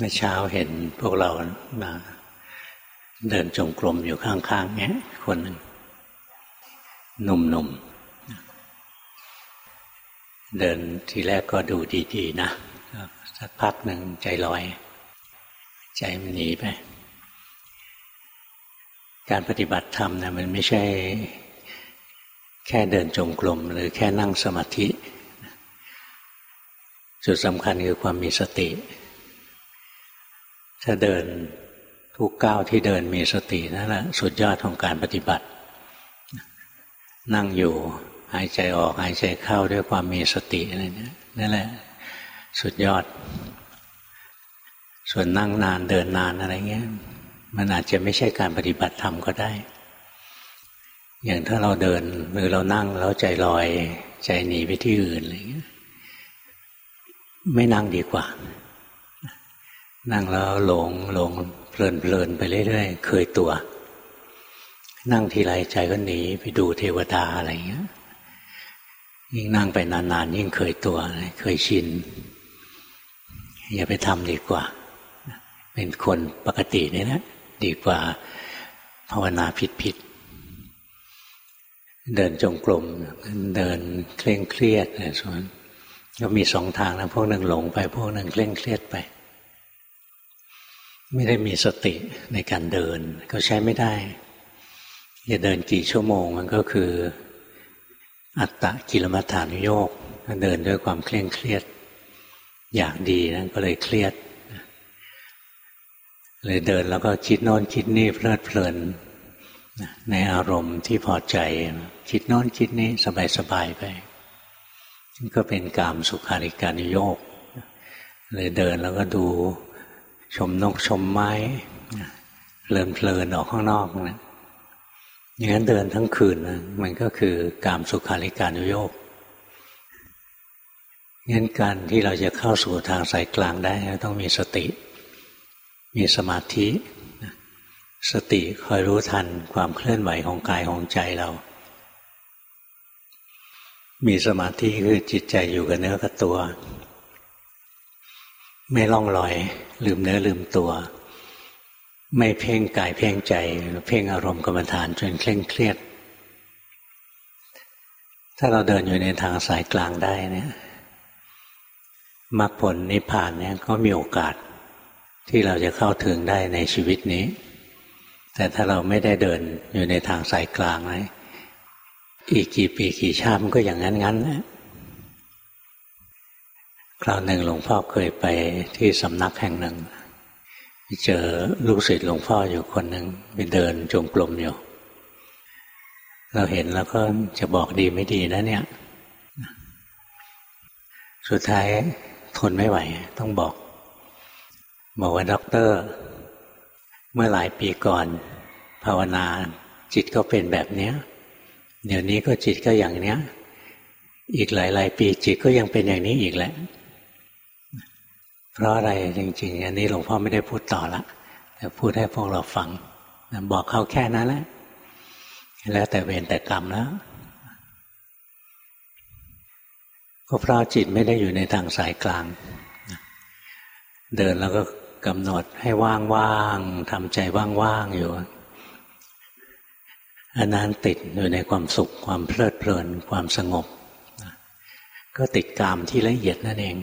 เมื่อเช้าเห็นพวกเรามาเดินจงกรมอยู่ข้างๆเนี้ยคนหนึ่งหนุ่มๆ เดินทีแรกก็ดูดีๆ นะสักพักหนึ่งใจลอย ใจมันหนีไป การปฏิบัติธรรมนะมันไม่ใช่ แค่เดินจงกรมหรือแค่นั่งสมาธิ จุดสำคัญคือความมีสติ ถ้าเดินทุกก้าวที่เดินมีสตินั่นแหละสุดยอดของการปฏิบัติ นั่งอยู่หายใจออกหายใจเข้าด้วยความมีสติอะไรเนี่นั่นแหละ สุดยอด ส่วนนั่งนานเดินนานอะไรเงี้ย มันอาจจะไม่ใช่การปฏิบัติธรรมก็ได้ อย่างถ้าเราเดินหรือเรานั่งแล้วใจลอย ใจหนีไปที่อื่นอะไรเงี้ยไม่นั่งดีกว่า นั่งแล้วหลงหลงเพลินเพลินไปเรื่อยๆเคยตัว นั่งทีไรใจก็หนีไปดูเทวดาอะไรเงี้ยยิ่งนั่งไปนานๆยิ่งเคยตัวเคยชิน อย่าไปทำดีกว่า เป็นคนปกตินี่นะดีกว่าภาวนาผิดๆเดินจงกรมเดินเคร่งเครียดอะไรส่วนก็มีสองทางนะพวกหนึ่งหลงไป พวกหนึ่งเคร่งเครียดไป ไม่ได้มีสติในการเดิน ก็ใช้ไม่ได้จะเดินกี่ชั่วโมงมันก็คือ อัตตะกิลมัฐานุโยกเดินด้วยความเคร่งเครียด อยากดีนะก็เลยเครียดเลยเดินแล้วก็คิดโน้นคิดนี่เพลิดเพลินในอารมณ์ที่พอใจ คิดโน้นคิดนี้สบายๆไปก็เป็นกามสุขาริการุโยกเลยเดินแล้วก็ดู ชมนกชมไม้เพลินเพลินออกข้างนอกนะอย่างนั้นเดินทั้งคืนนะมันก็คือกามสุขาริการุโยกงั้นการที่เราจะเข้าสู่ทางสายกลางได้ต้องมีสติ มีสมาธิ สติคอยรู้ทันความเคลื่อนไหวของกายของใจเรา มีสมาธิคือจิตใจอยู่กับเนื้อกับตัว ไม่ล่องลอย ลืมเนื้อลืมตัว ไม่เพ่งกายเพ่งใจ เพ่งอารมณ์กรรมฐานจนเคร่งเครียด ถ้าเราเดินอยู่ในทางสายกลางได้เนี่ยมรรคผลนิพพานเนี่ยก็มีโอกาสที่เราจะเข้าถึงได้ในชีวิตนี้ แต่ถ้าเราไม่ได้เดินอยู่ในทางสายกลางนะอีกกี่ปีกี่ชาติมันก็อย่างนั้นงั้นแหละ คราวหนึ่งหลวงพ่อเคยไปที่สำนักแห่งหนึ่งเจอลูกศิษย์หลวงพ่ออยู่คนหนึ่งไปเดินจงกรมอยู่ เราเห็นแล้วก็จะบอกดีไม่ดีนะเนี่ย สุดท้ายทนไม่ไหว ต้องบอก บอกว่าด็อกเตอร์ เมื่อหลายปีก่อน ภาวนาจิตก็เป็นแบบเนี้ย เดี๋ยวนี้ก็จิตก็อย่างเนี้ย อีกหลาย ๆ ปีจิตก็ยังเป็นอย่างนี้อีกแหละ เพราะอะไรจริงๆ อันนี้หลวงพ่อไม่ได้พูดต่อละแต่พูดให้พวกเราฟังบอกเขาแค่นั้นแหละแล้วแต่เวรแต่กรรมแล้วก็เพราะจิตไม่ได้อยู่ในทางสายกลาง เดินแล้วก็กำหนดให้ว่างๆทำใจว่างๆอยู่อันนั้นติดอยู่ในความสุขความเพลิดเพลินความสงบ ก็ติดกามที่ละเอียดนั่นเอง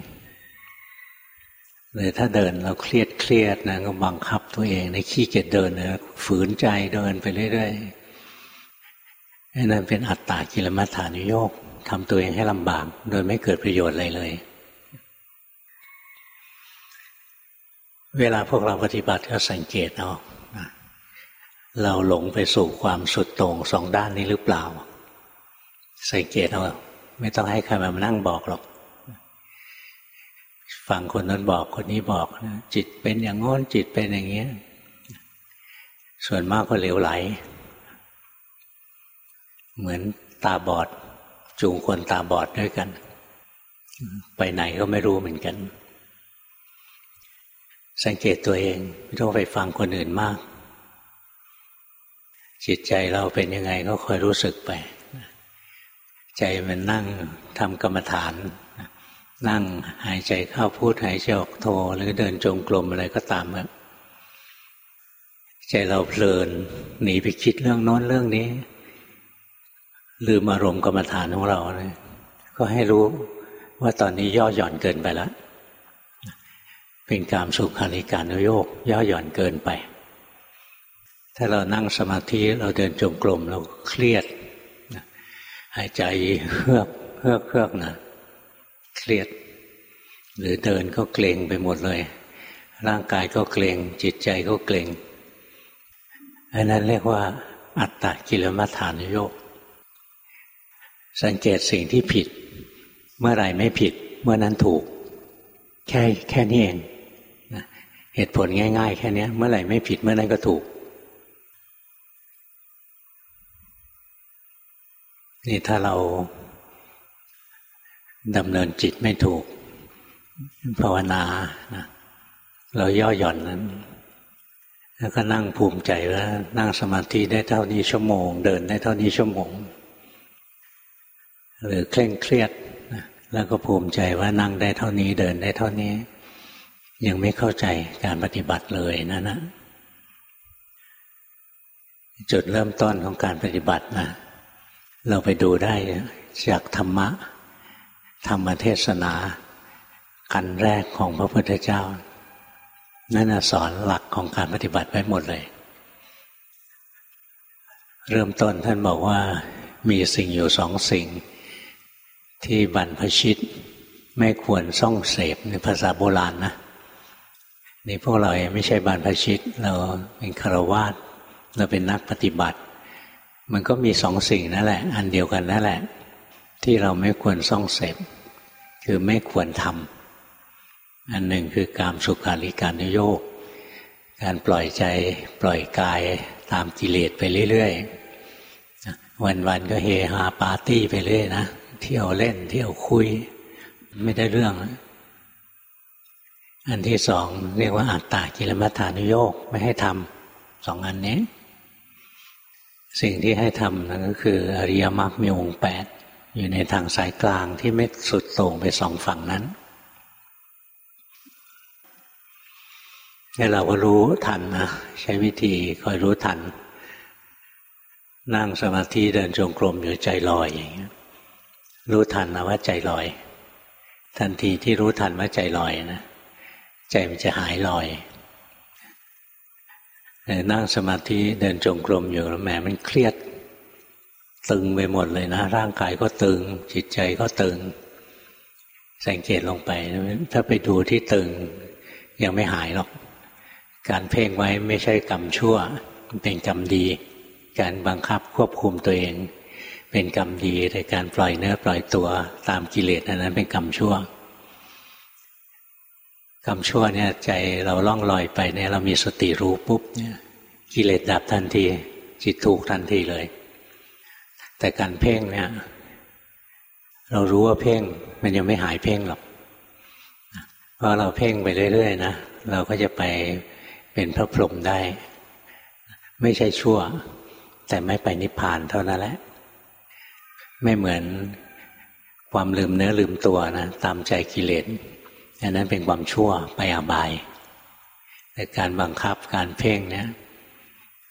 เลยถ้าเดินเราเครียดเครียดนะก็บังคับตัวเองในขี้เกียจเดินนะฝืนใจเดินไปเรื่อยๆนั่นเป็นอัตตากิลมัฐานุโยกทำตัวเองให้ลำบาก โดยไม่เกิดประโยชน์อะไรเลย เวลาพวกเราปฏิบัติก็สังเกตเอาเราหลงไปสู่ความสุดโต่งสองด้านนี้หรือเปล่า สังเกตเอาไม่ต้องให้ใครมานั่งบอกหรอก ฟังคนนั้นบอกคนนี้บอกนะจิตเป็นอย่างง้นจิตเป็นอย่างเงี้ย ส่วนมากก็เหลวไหล เหมือนตาบอด จูงคนตาบอดด้วยกัน ไปไหนก็ไม่รู้เหมือนกัน สังเกตตัวเองไม่ต้องไปฟังคนอื่นมาก จิตใจเราเป็นยังไงก็คอยรู้สึกไป ใจมันนั่งทำกรรมฐาน นั่งหายใจเข้าพูดหายใจออกโทหรือเดินจงกรมอะไรก็ตามครับใจเราเพลินหนีไปคิดเรื่องโน้นเรื่องนี้ ลืมอารมณ์กรรมฐานของเราเลยก็ให้รู้ว่าตอนนี้ย่อหย่อนเกินไปแล้วเป็นการสุขาริการโยก ย่อหย่อนเกินไป ถ้าเรานั่งสมาธิเราเดินจงกรมเราเครียดหายใจเฮือกเฮือกเฮือกนะ เครียด หรือเดินก็เกรงไปหมดเลย ร่างกายก็เกรงจิตใจก็เกรงอันนั้นเรียกว่า อัตตะกิลมัฐานโยกสังเกตสิ่งที่ผิด เมื่อไรไม่ผิด เมื่อนั้นถูก แค่แค่นี้เองเหตุผลง่าย ๆ แค่นี้เมื่อไหร่ไม่ผิดเมื่อนั้นก็ถูกนี่ถ้าเรา ดำเนินจิตไม่ถูก ภาวนานะเราย่อหย่อนนั้น แล้วก็นั่งภูมิใจว่า นั่งสมาธิได้เท่านี้ชั่วโมง เดินได้เท่านี้ชั่วโมง หรือเคร่งเครียดแล้วก็ภูมิใจว่านั่งได้เท่านี้เดินได้เท่านี้ ยังไม่เข้าใจการปฏิบัติเลยนะนะจุดเริ่มต้นของการปฏิบัตินะเราไปดูได้จากธรรมะ ธรรมเทศนา กันแรกของพระพุทธเจ้า นั่นสอนหลักของการปฏิบัติไว้หมดเลย เริ่มต้นท่านบอกว่ามีสิ่งอยู่สองสิ่ง ที่บรรพชิตไม่ควรส่องเสพในภาษาโบราณนะนี่พวกเราไม่ใช่บรรพชิต เราเป็นคารวาสเราเป็นนักปฏิบัติ มันก็มีสองสิ่งนั่นแหละ อันเดียวกันนั่นแหละ ที่เราไม่ควรส่องเสพคือไม่ควรทำอันหนึ่งคือการสุขาริการุโยกการปล่อยใจปล่อยกายตามกิเลสไปเรื่อยๆ วันๆก็เฮฮาปาร์ตี้ไปเรื่อยนะเที่ยวเล่นเที่ยวคุย ไม่ได้เรื่อง อันที่สองเรียกว่าอัตตากิลมัฐานุโยกไม่ให้ทำสองอันนี้ สิ่งที่ให้ทำนั่นก็คือ อริยมรรคมีองค์แปด อยู่ในทางสายกลางที่ไม่สุดโต่งไปสองฝั่งนั้นนี่เราก็รู้ทันนะใช้วิธีคอยรู้ทัน นั่งสมาธิเดินจงกรมอยู่ใจลอยอย่างเงี้ยรู้ทันนะว่าใจลอย ทันทีที่รู้ทันว่าใจลอยนะใจมันจะหายลอยนั่งสมาธิเดินจงกรมอยู่แล้วแหมมันเครียด ตึงไปหมดเลยนะ ร่างกายก็ตึง จิตใจก็ตึง สังเกตลงไป ถ้าไปดูที่ตึง ยังไม่หายหรอก การเพ่งไว้ไม่ใช่กรรมชั่ว เป็นกรรมดี การบังคับควบคุมตัวเอง เป็นกรรมดีแต่การปล่อยเนื้อปล่อยตัวตามกิเลสอันนั้นเป็นกรรมชั่วกรรมชั่วเนี่ยใจเราล่องลอยไปเนี่ยเรามีสติรู้ปุ๊บเนี่ยกิเลสดับทันที จิตถูกทันทีเลย แต่การเพ่งเนี่ย เรารู้ว่าเพ่งมันยังไม่หายเพ่งหรอกเพราะเราเพ่งไปเรื่อยๆนะเราก็จะไปเป็นพระพรหมได้ ไม่ใช่ชั่ว แต่ไม่ไปนิพพานเท่านั้นแหละ ไม่เหมือนความลืมเนื้อลืมตัวนะตามใจกิเลสอันนั้นเป็นความชั่วไปอบาย แต่การบังคับการเพ่งเนี่ย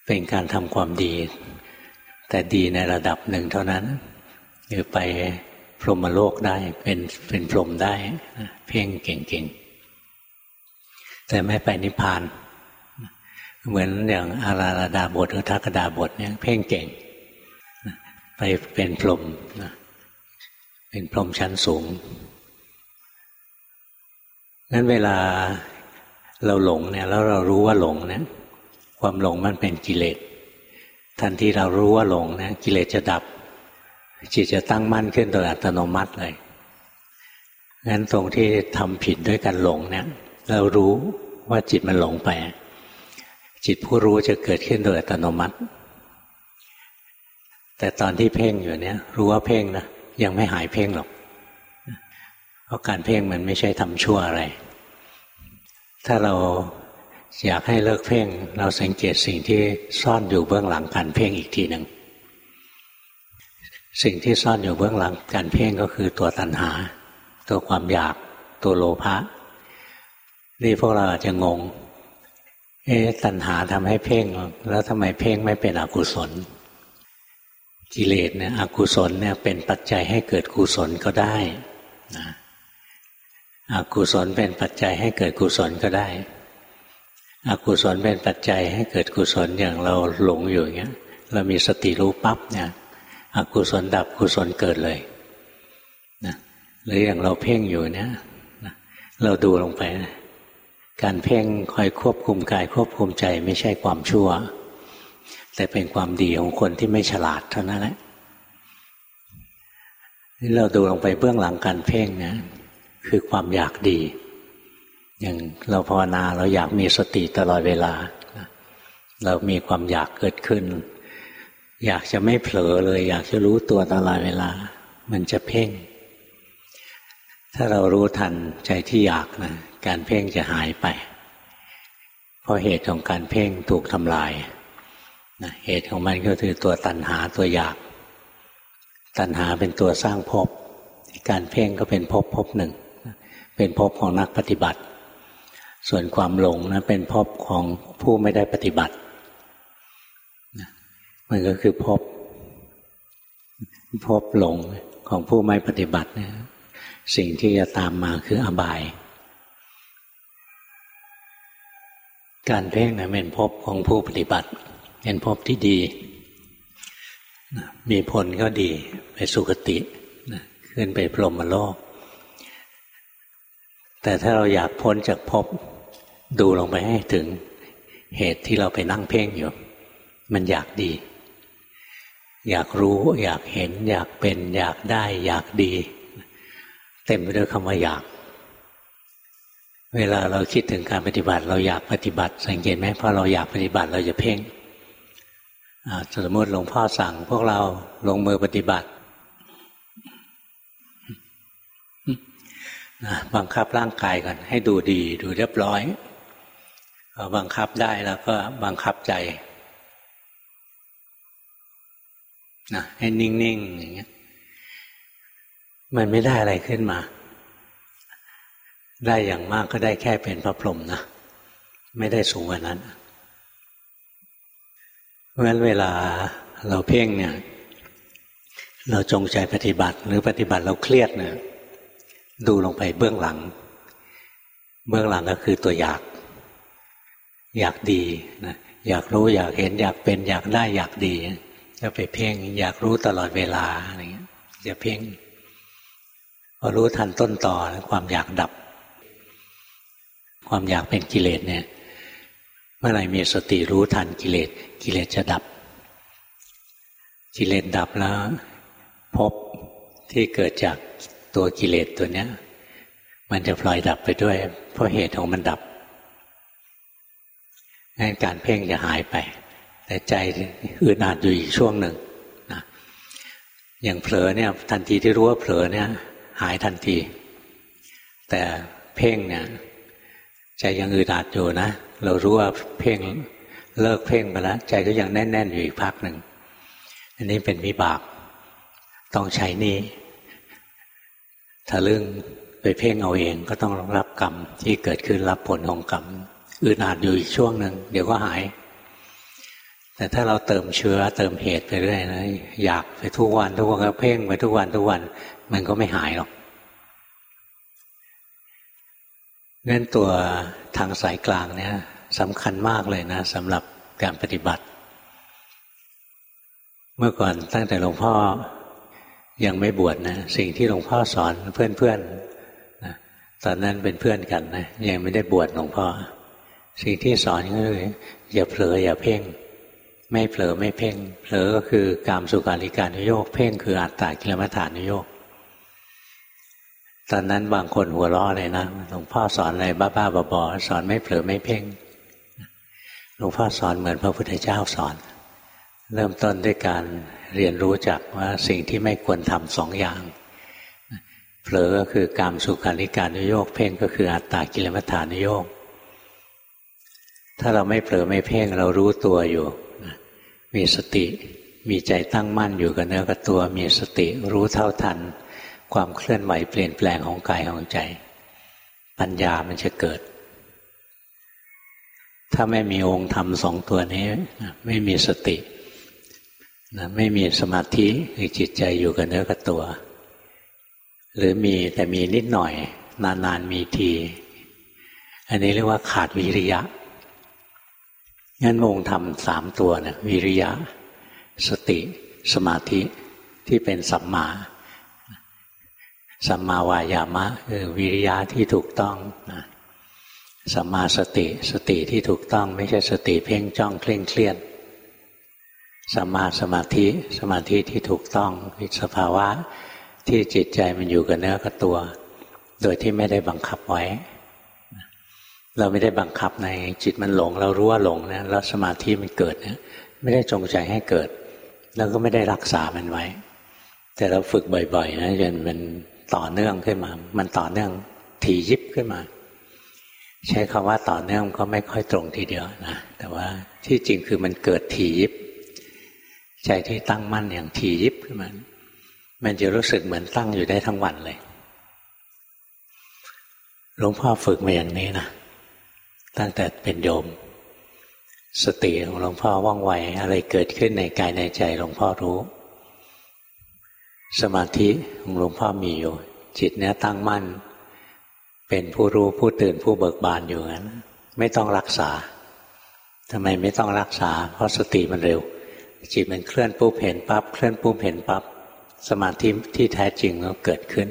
เป็นการทำความดี แต่ดีในระดับหนึ่งเท่านั้นหรือไปพรหมโลกได้เป็นเป็นพรหมได้ เพ่งเก่งๆ แต่ไม่ไปนิพพาน เหมือนอย่างอาราลดาบทหรือทักดาบทเนี่ยเพ่งเก่ง ไปเป็นพรหมเป็นพรหมชั้นสูงงั้นเวลาเราหลงเนี่ยแล้วเรารู้ว่าหลงเนี่ยความหลงมันเป็นกิเลส ทันที่เรารู้ว่าหลงเนี่ยกิเลสจะดับ จิตจะตั้งมั่นขึ้นโดยอัตโนมัติเลยงั้นตรงที่ทำผิดด้วยการหลงเนี่ย เรารู้ว่าจิตมันหลงไป จิตผู้รู้จะเกิดขึ้นโดยอัตโนมัติ แต่ตอนที่เพ่งอยู่เนี่ย รู้ว่าเพ่งนะยังไม่หายเพ่งหรอก เพราะการเพ่งมันไม่ใช่ทำชั่วอะไร ถ้าเรา อยากให้เลิกเพ่ง เราสังเกตสิ่งที่ซ่อนอยู่เบื้องหลังการเพ่งอีกทีหนึ่งสิ่งที่ซ่อนอยู่เบื้องหลังการเพ่งก็คือตัวตัณหา ตัวความอยากตัวโลภะนี่พวกเราอาจจะงง เอ๊ะตัณหาทำให้เพ่ง แล้วทำไมเพ่งไม่เป็นอกุศล กิเลสเนี่ยอกุศลเนี่ยเป็นปัจจัยให้เกิดกุศลก็ได้นะอกุศลเป็นปัจจัยให้เกิดกุศลก็ได้ อกุศลเป็นปัจจัยให้เกิดกุศลอย่างเราหลงอยู่อย่างเงี้ย เรามีสติรู้ปั๊บเนี่ยอกุศลดับกุศลเกิดเลยนะหรืออย่างเราเพ่งอยู่เนี่ยเราดูลงไป การเพ่งคอยควบคุมกายควบคุมใจไม่ใช่ความชั่ว แต่เป็นความดีของคนที่ไม่ฉลาดเท่านั้นแหละนี่เราดูลงไปเบื้องหลังการเพ่งนะคือความอยากดี อย่างเราภาวนาเราอยากมีสติตลอดเวลา เรามีความอยากเกิดขึ้น อยากจะไม่เผลอเลย อยากจะรู้ตัวตลอดเวลา มันจะเพ่ง ถ้าเรารู้ทันใจที่อยากนะการเพ่งจะหายไป เพราะเหตุของการเพ่งถูกทำลายนะเหตุของมันก็คือตัวตัณหาตัวอยาก ตัณหาเป็นตัวสร้างภพการเพ่งก็เป็นภพภพหนึ่ง เป็นภพของนักปฏิบัติ ส่วนความหลงนะเป็นภพของผู้ไม่ได้ปฏิบัติมันก็คือภพภพหลงของผู้ไม่ปฏิบัติเนี่ยสิ่งที่จะตามมาคืออบาย การเพ่งนะเป็นภพของผู้ปฏิบัติ เป็นภพที่ดี มีผลก็ดีไปสุคติขึ้นไปพรหมโลก แต่ถ้าเราอยากพ้นจากภพ ดูลงไปให้ถึงเหตุที่เราไปนั่งเพ่งอยู่ มันอยากดี อยากรู้ อยากเห็น อยากเป็น อยากได้ อยากดี เต็มไปด้วยคำว่าอยาก เวลาเราคิดถึงการปฏิบัติ เราอยากปฏิบัติ สังเกตไหมพอเราอยากปฏิบัติเราจะเพ่งสมมติหลวงพ่อสั่ง พวกเราลงมือปฏิบัติบังคับร่างกายก่อนให้ดูดีดูเรียบร้อย พอบังคับได้แล้วก็บังคับใจนะให้นิ่งๆอย่างเงี้ย มันไม่ได้อะไรขึ้นมา ได้อย่างมากก็ได้แค่เป็นพระพรหมนะไม่ได้สูงกว่านั้นเพราะฉะนั้นเวลาเราเพ่งเนี่ย เราจงใจปฏิบัติ หรือปฏิบัติเราเครียดเนี่ยดูลงไปเบื้องหลัง เบื้องหลังก็คือตัวอยาก อยากดีนะอยากรู้อยากเห็นอยากเป็นอยากได้อยากดีจะไปเพ่ง อยากรู้ตลอดเวลาอะไรเงี้ยจะเพ่งพอรู้ทันต้นต่อความอยากดับ ความอยากเป็นกิเลสเนี่ย เมื่อไหร่มีสติรู้ทันกิเลสกิเลสจะดับ กิเลสดับแล้วพบที่เกิดจากตัวกิเลสตัวเนี้ย มันจะพลอยดับไปด้วย เพราะเหตุของมันดับ งั้นการเพ่งจะหายไป แต่ใจอื่นอาจอยู่อีกช่วงหนึ่งนะอย่างเผลอเนี่ยทันทีที่รู้ว่าเผลอเนี่ยหายทันที แต่เพ่งเนี่ยใจยังอึดอัดอยู่นะ เรารู้ว่าเพ่งเลิกเพ่งไปแล้วใจก็ยังแน่น ๆ อยู่อีกพักหนึ่ง อันนี้เป็นวิบากต้องใช้นี่ถ้าเรื่องไปเพ่งเอาเองก็ต้องรับกรรมที่เกิดขึ้นรับผลของกรรม อึดอัดอยู่อีกช่วงหนึ่งเดี๋ยวก็หาย แต่ถ้าเราเติมเชื้อเติมเหตุไปเรื่อยนะอยากไปทุกวันทุกวันก็เพ่งไปทุกวันทุกวัน มันก็ไม่หายหรอกงั้นตัวทางสายกลางเนี่ยสำคัญมากเลยนะสำหรับการปฏิบัติ เมื่อก่อนตั้งแต่หลวงพ่อยังไม่บวชนะสิ่งที่หลวงพ่อสอนเพื่อนๆตอนนั้นเป็นเพื่อนกันนะยังไม่ได้บวชหลวงพ่อ สิ่งที่สอนก็คืออย่าเผลออย่าเพ่ง ไม่เผลอไม่เพ่ง เผลอก็คือกามสุขาริการนโยกเพ่งคืออัตตากิลมัฐานนโยกตอนนั้นบางคนหัวเราะเลยนะหลวงพ่อสอนอะไรบ้าๆบอๆสอนไม่เผลอไม่เพ่งหลวงพ่อสอนเหมือนพระพุทธเจ้าสอน เริ่มต้นด้วยการเรียนรู้จักว่าสิ่งที่ไม่ควรทำสองอย่างเผลอก็คือกามสุขาริการนุโยกเพ่งก็คืออัตตากิลมัฐานุโยก ถ้าเราไม่เผลอไม่เพ่งเรารู้ตัวอยู่มีสติมีใจตั้งมั่นอยู่กับเนื้อกับตัว มีสติรู้เท่าทัน ความเคลื่อนไหวเปลี่ยนแปลงของกายของใจ ปัญญามันจะเกิด ถ้าไม่มีองค์ธรรมสองตัวนี้ ไม่มีสติไม่มีสมาธิคือจิตใจอยู่กับเนื้อกับตัว หรือมีแต่มีนิดหน่อย นานๆมีที อันนี้เรียกว่าขาดวิริยะ งั้นองค์ธรรมสามตัวนะวิริยะ สติ สมาธิที่เป็นสัมมาสัมมาวายามะคือวิริยะที่ถูกต้องนะสัมมาสติสติที่ถูกต้องไม่ใช่สติเพ่งจ้องเคร่งเครียดสัมมาสมาธิสมาธิที่ถูกต้องคือสภาวะที่จิตใจมันอยู่กับเนื้อกับตัว โดยที่ไม่ได้บังคับไว้ เราไม่ได้บังคับในจิตมันหลง เรารู้ว่าหลงนะแล้วสมาธิมันเกิดเนี่ยไม่ได้จงใจให้เกิด แล้วก็ไม่ได้รักษามันไว้ แต่เราฝึกบ่อยๆนะจนมันต่อเนื่องขึ้นมา มันต่อเนื่องถี่ยิบขึ้นมา ใช้คำว่าต่อเนื่องก็ไม่ค่อยตรงทีเดียวนะแต่ว่าที่จริงคือมันเกิดถี่ยิบ ใจที่ตั้งมั่นอย่างถี่ยิบขึ้นมามันจะรู้สึกเหมือนตั้งอยู่ได้ทั้งวันเลยหลวงพ่อฝึกมาอย่างนี้นะ ตั้งแต่เป็นโยม สติของหลวงพ่อว่องไวอะไรเกิดขึ้นในกายในใจหลวงพ่อรู้ สมาธิของหลวงพ่อมีอยู่ จิตเนี้ยตั้งมั่น เป็นผู้รู้ผู้ตื่นผู้เบิกบานอยู่นั้นไม่ต้องรักษาทำไมไม่ต้องรักษา เพราะสติมันเร็ว จิตมันเคลื่อนปุ๊บเห็นปั๊บเคลื่อนปุ๊บเห็นปั๊บสมาธิที่แท้จริงก็เกิดขึ้น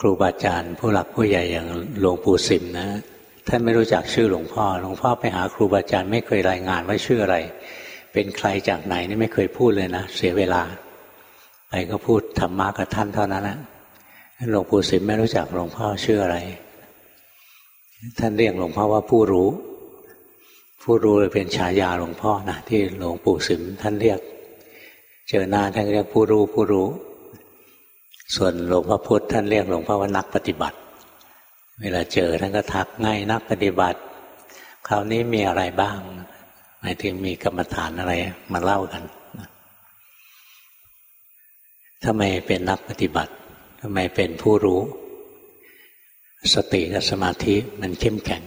ครูบาอาจารย์ผู้หลักผู้ใหญ่อย่างหลวงปู่สิมนะท่านไม่รู้จักชื่อหลวงพ่อหลวงพ่อไปหาครูบาอาจารย์ไม่เคยรายงานว่าชื่ออะไร เป็นใครจากไหนนี่ไม่เคยพูดเลยนะเสียเวลาไปก็พูดธรรมะกับท่านเท่านั้นแหละหลวงปู่สิมไม่รู้จักหลวงพ่อชื่ออะไร ท่านเรียกหลวงพ่อว่าผู้รู้ ผู้รู้เลยเป็นฉายาหลวงพ่อนะที่หลวงปู่สิมท่านเรียก เจอหน้าท่านเรียกผู้รู้ผู้รู้ ส่วนหลวงพ่อพุธท่านเรียกหลวงพ่อว่านักปฏิบัติ เวลาเจอท่านก็ทักง่ายนักปฏิบัติ คราวนี้มีอะไรบ้างหมายถึงมีกรรมฐานอะไรมาเล่ากันทำไมเป็นนักปฏิบัติทำไมเป็นผู้รู้ สติกับสมาธิมันเข้มแข็ง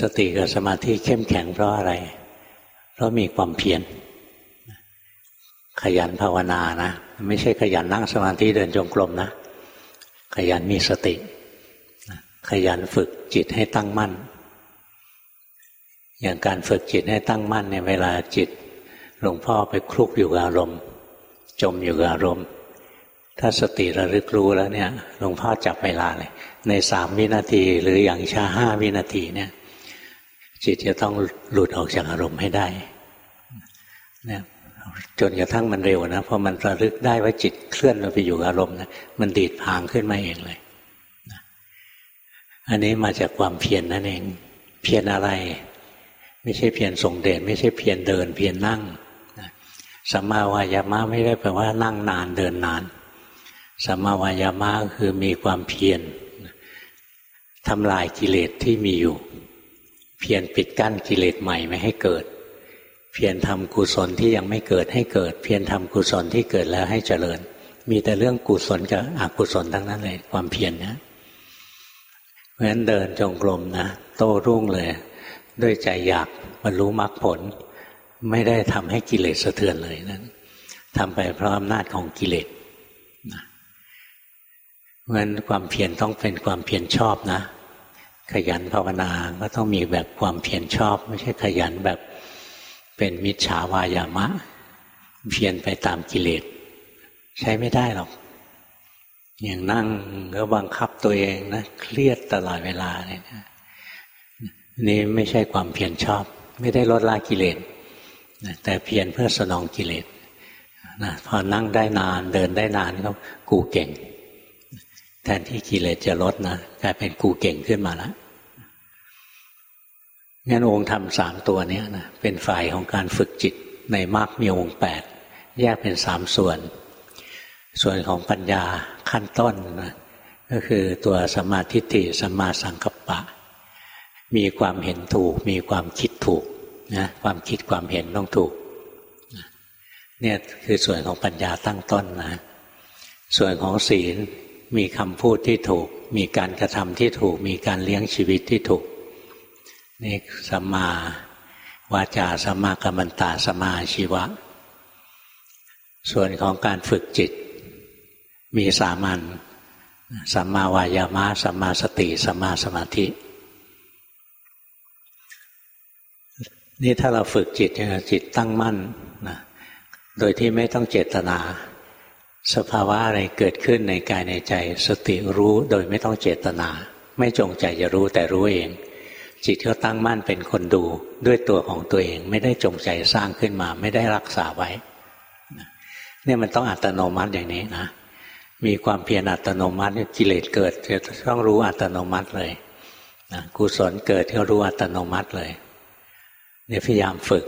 สติกับสมาธิเข้มแข็งเพราะอะไร เพราะมีความเพียร ขยันภาวนานะ ไม่ใช่ขยันนั่งสมาธิเดินจงกรมนะ ขยันมีสติ ขยันฝึกจิตให้ตั้งมั่น อย่างการฝึกจิตให้ตั้งมั่นเนี่ยเวลาจิตหลวงพ่อไปคลุกอยู่กับอารมณ์ จมอยู่กับอารมณ์ ถ้าสติระลึกรู้แล้วเนี่ยหลวงพ่อจับเวลาเลย ในสามวินาทีหรืออย่างช้าห้าวินาทีเนี่ยจิตจะต้องหลุดออกจากอารมณ์ให้ได้เนี่ย จนกระทั่งมันเร็วนะพอมันระลึกได้ว่าจิตเคลื่อนไปอยู่อารมณ์นะมันดีดพางขึ้นมาเองเลยอันนี้มาจากความเพียรนนั่นเอง เพียรอะไร ไม่ใช่เพียรส่งเดชไม่ใช่เพียรเดิน เพียรนั่งสัมมาวายามะไม่ได้แปลว่านั่งนานเดินนานสัมมาวายามะคือมีความเพียรทำลายกิเลสที่มีอยู่ เพียรปิดกั้นกิเลสใหม่ไม่ให้เกิด เพียรทำกุศลที่ยังไม่เกิดให้เกิด เพียรทำกุศลที่เกิดแล้วให้เจริญ มีแต่เรื่องกุศลกับอกุศลทั้งนั้นเลยความเพียรนะเพราะฉะนั้นเดินจงกรมนะโต้รุ่งเลย ด้วยใจอยากบรรลุมรรคผล ไม่ได้ทำให้กิเลสสะเทือนเลยนั้นทำไปเพราะอำนาจของกิเลสเพราะฉะนั้นความเพียรต้องเป็นความเพียรชอบนะ ขยันภาวนาก็ต้องมีแบบความเพียรชอบ ไม่ใช่ขยันแบบ เป็นมิจฉาวายามะ เพียรไปตามกิเลส ใช้ไม่ได้หรอก อย่างนั่งก็บังคับตัวเองนะ เครียดตลอดเวลาเลยนะนี่ไม่ใช่ความเพียรชอบ ไม่ได้ลดละกิเลสแต่เพียรเพื่อสนองกิเลสนะพอนั่งได้นานเดินได้นานก็กูเก่ง แทนที่กิเลสจะลดนะกลายเป็นกูเก่งขึ้นมาแล้ว งั้นองค์ธรรมสามตัวนี้นะเป็นฝ่ายของการฝึกจิตในมรรคมีองค์แปดแยกเป็นสามส่วน ส่วนของปัญญาขั้นต้นนะก็คือตัวสมาธิิสมาสังกัปปะ มีความเห็นถูก มีความคิดถูกนะความคิดความเห็นต้องถูกเนี่ยคือส่วนของปัญญาตั้งต้นนะส่วนของศีลมีคำพูดที่ถูก มีการกระทำที่ถูก มีการเลี้ยงชีวิตที่ถูก นี่สัมมาวาจาสัมมากัมมันตาสัมมาชีวะ ส่วนของการฝึกจิต มีสามัญสัมมาวายามะสัมมาสติสัมมาสมาธิ นี่ถ้าเราฝึกจิตจิตตั้งมั่นนะโดยที่ไม่ต้องเจตนา สภาวะอะไรเกิดขึ้นในกายในใจ สติรู้โดยไม่ต้องเจตนา ไม่จงใจจะรู้แต่รู้เอง จิตก็ตั้งมั่นเป็นคนดูด้วยตัวของตัวเอง ไม่ได้จงใจสร้างขึ้นมา ไม่ได้รักษาไว้เนี่ยมันต้องอัตโนมัติอย่างนี้นะมีความเพียรอัตโนมัติกิเลสเกิดจะต้องรู้อัตโนมัติเลยนะกุศลเกิดก็รู้อัตโนมัติเลยเนี่ยพยายามฝึก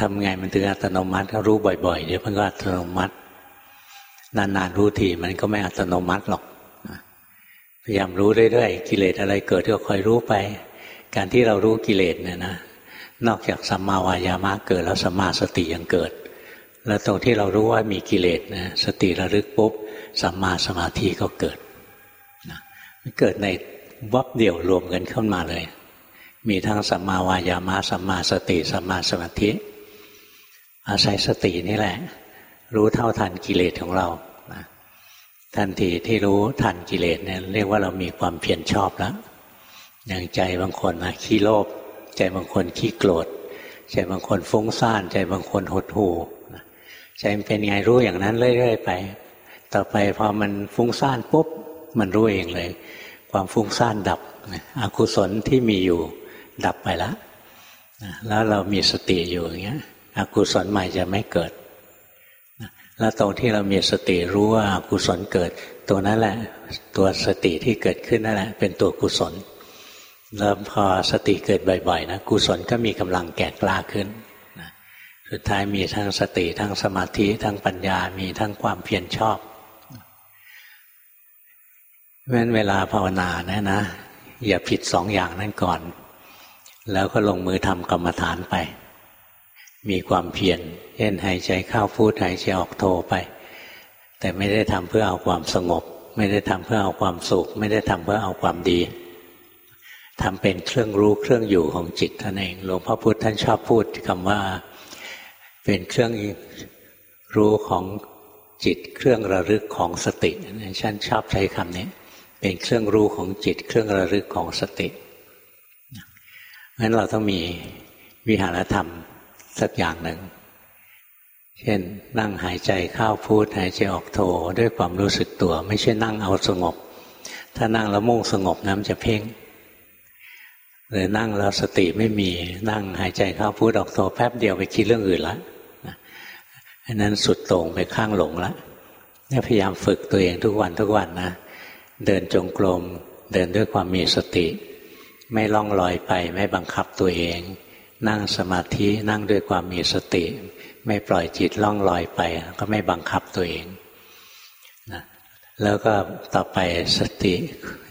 ทำไงมันถึงอัตโนมัติถ้ารู้บ่อยๆเดี๋ยวมันก็อัตโนมัติ นานๆรู้ทีมันก็ไม่อัตโนมัติหรอกพยายามรู้เรื่อยๆกิเลสอะไรเกิดก็คอยรู้ไป การที่เรารู้กิเลสเนี่ยนะนอกจากสัมมาวายามะเกิดแล้วสัมมาสติยังเกิด แล้วตรงที่เรารู้ว่ามีกิเลสนะสติระลึกปุ๊บสัมมาสมาธิก็เกิดนะเกิดในวับเดี่ยวรวมกันเข้ามาเลย มีทั้งสัมมาวายามะสัมมาสติสัมมาสมาธิ อาศัยสตินี่แหละ รู้เท่าทันกิเลสของเรานะทันทีที่รู้ทันกิเลสเนี่ยเรียกว่าเรามีความเพียรชอบแล้ว อย่างใจบางคนนะขี้โลภใจบางคนขี้โกรธใจบางคนฟุ้งซ่าน ใจบางคนหดหู่ใจมันเป็นไงรู้อย่างนั้นเรื่อยๆไป ต่อไปพอมันฟุ้งซ่านปุ๊บมันรู้เองเลย ความฟุ้งซ่านดับอกุศลที่มีอยู่ดับไปแล้วแล้วเรามีสติอยู่อย่างเงี้ยอกุศลใหม่จะไม่เกิดแล้วตรงที่เรามีสติรู้ว่าอกุศลเกิด ตัวนั้นแหละ ตัวสติที่เกิดขึ้นนั่นแหละ เป็นตัวกุศล แล้วพอสติเกิดบ่อยๆนะกุศลก็มีกำลังแก่กล้าขึ้นสุดท้ายมีทั้งสติทั้งสมาธิทั้งปัญญามีทั้งความเพียรชอบเพราะนั้นเวลาภาวนาเนี่ยนะ อย่าผิดสองอย่างนั้นก่อน แล้วก็ลงมือทำกรรมฐานไป มีความเพียรเช่นหายใจเข้าพูดหายใจออกโทไป แต่ไม่ได้ทำเพื่อเอาความสงบ ไม่ได้ทำเพื่อเอาความสุข ไม่ได้ทำเพื่อเอาความดี ทำเป็นเครื่องรู้เครื่องอยู่ของจิตท่านเองหลวงพ่อพุธท่านชอบพูดคำว่าเป็นเครื่องรู้ของจิต เครื่องระลึกของสติฉันชอบใช้คำนี้ เป็นเครื่องรู้ของจิต เครื่องระลึกของสติงั้นเราต้องมีวิหารธรรมสักอย่างหนึ่ง เช่นนั่งหายใจเข้าพูดหายใจออกโทด้วยความรู้สึกตัว ไม่ใช่นั่งเอาสงบ ถ้านั่งแล้วมุ่งสงบน้ำจะเพ่ง หรือนั่งแล้วสติไม่มีนั่งหายใจเข้าพูดออกโทแป๊บเดียวไปคิดเรื่องอื่นละอันนั้นสุดโต่งไปข้างหลงละนี่พยายามฝึกตัวเองทุกวันทุกวันนะ เดินจงกรมเดินด้วยความมีสติ ไม่ล่องลอยไปไม่บังคับตัวเอง นั่งสมาธินั่งด้วยความมีสติ ไม่ปล่อยจิตล่องลอยไป ก็ไม่บังคับตัวเองนะแล้วก็ต่อไปสติ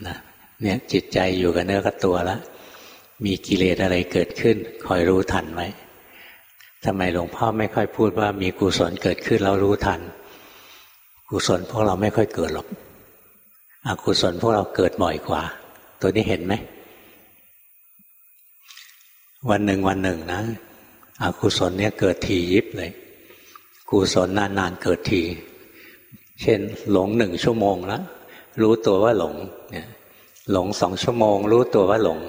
นะเนี่ยจิตใจอยู่กับเนื้อกับตัวแล้ว มีกิเลสอะไรเกิดขึ้น คอยรู้ทันไว้ทำไมหลวงพ่อไม่ค่อยพูดว่ามีกุศลเกิดขึ้นแล้วรู้ทัน กุศลพวกเราไม่ค่อยเกิดหรอกอกุศลพวกเราเกิดบ่อยกว่า ตัวนี้เห็นไหม วันหนึ่งวันหนึ่งนะอกุศลเนี่ยเกิดทียิบเลย กุศลนานๆเกิดที เช่น หลงหนึ่งชั่วโมงแล้วรู้ตัวว่าหลงเนี่ย หลงสองชั่วโมง รู้ตัวว่าหลง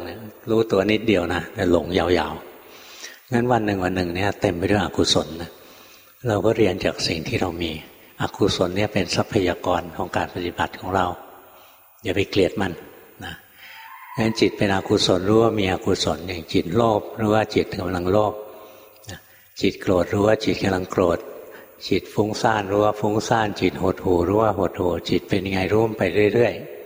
รู้ตัวนิดเดียวนะแต่หลงยาวๆงั้นวันหนึ่งวันหนึ่งเนี่ยเต็มไปด้วยอกุศลนะเราก็เรียนจากสิ่งที่เรามี อกุศลเนี่ยเป็นทรัพยากรของการปฏิบัติของเรา อย่าไปเกลียดมันนะงั้นจิตเป็นอกุศลรู้ว่ามีอกุศลอย่างจิตโลภรู้ว่าจิตกำลังโลภจิตโกรธรู้ว่าจิตกำลังโกรธ จิตฟุ้งซ่านรู้ว่าฟุ้งซ่าน จิตหดหูรู้ว่าหดหูจิตเป็นยังไงรู้ไปเรื่อยๆ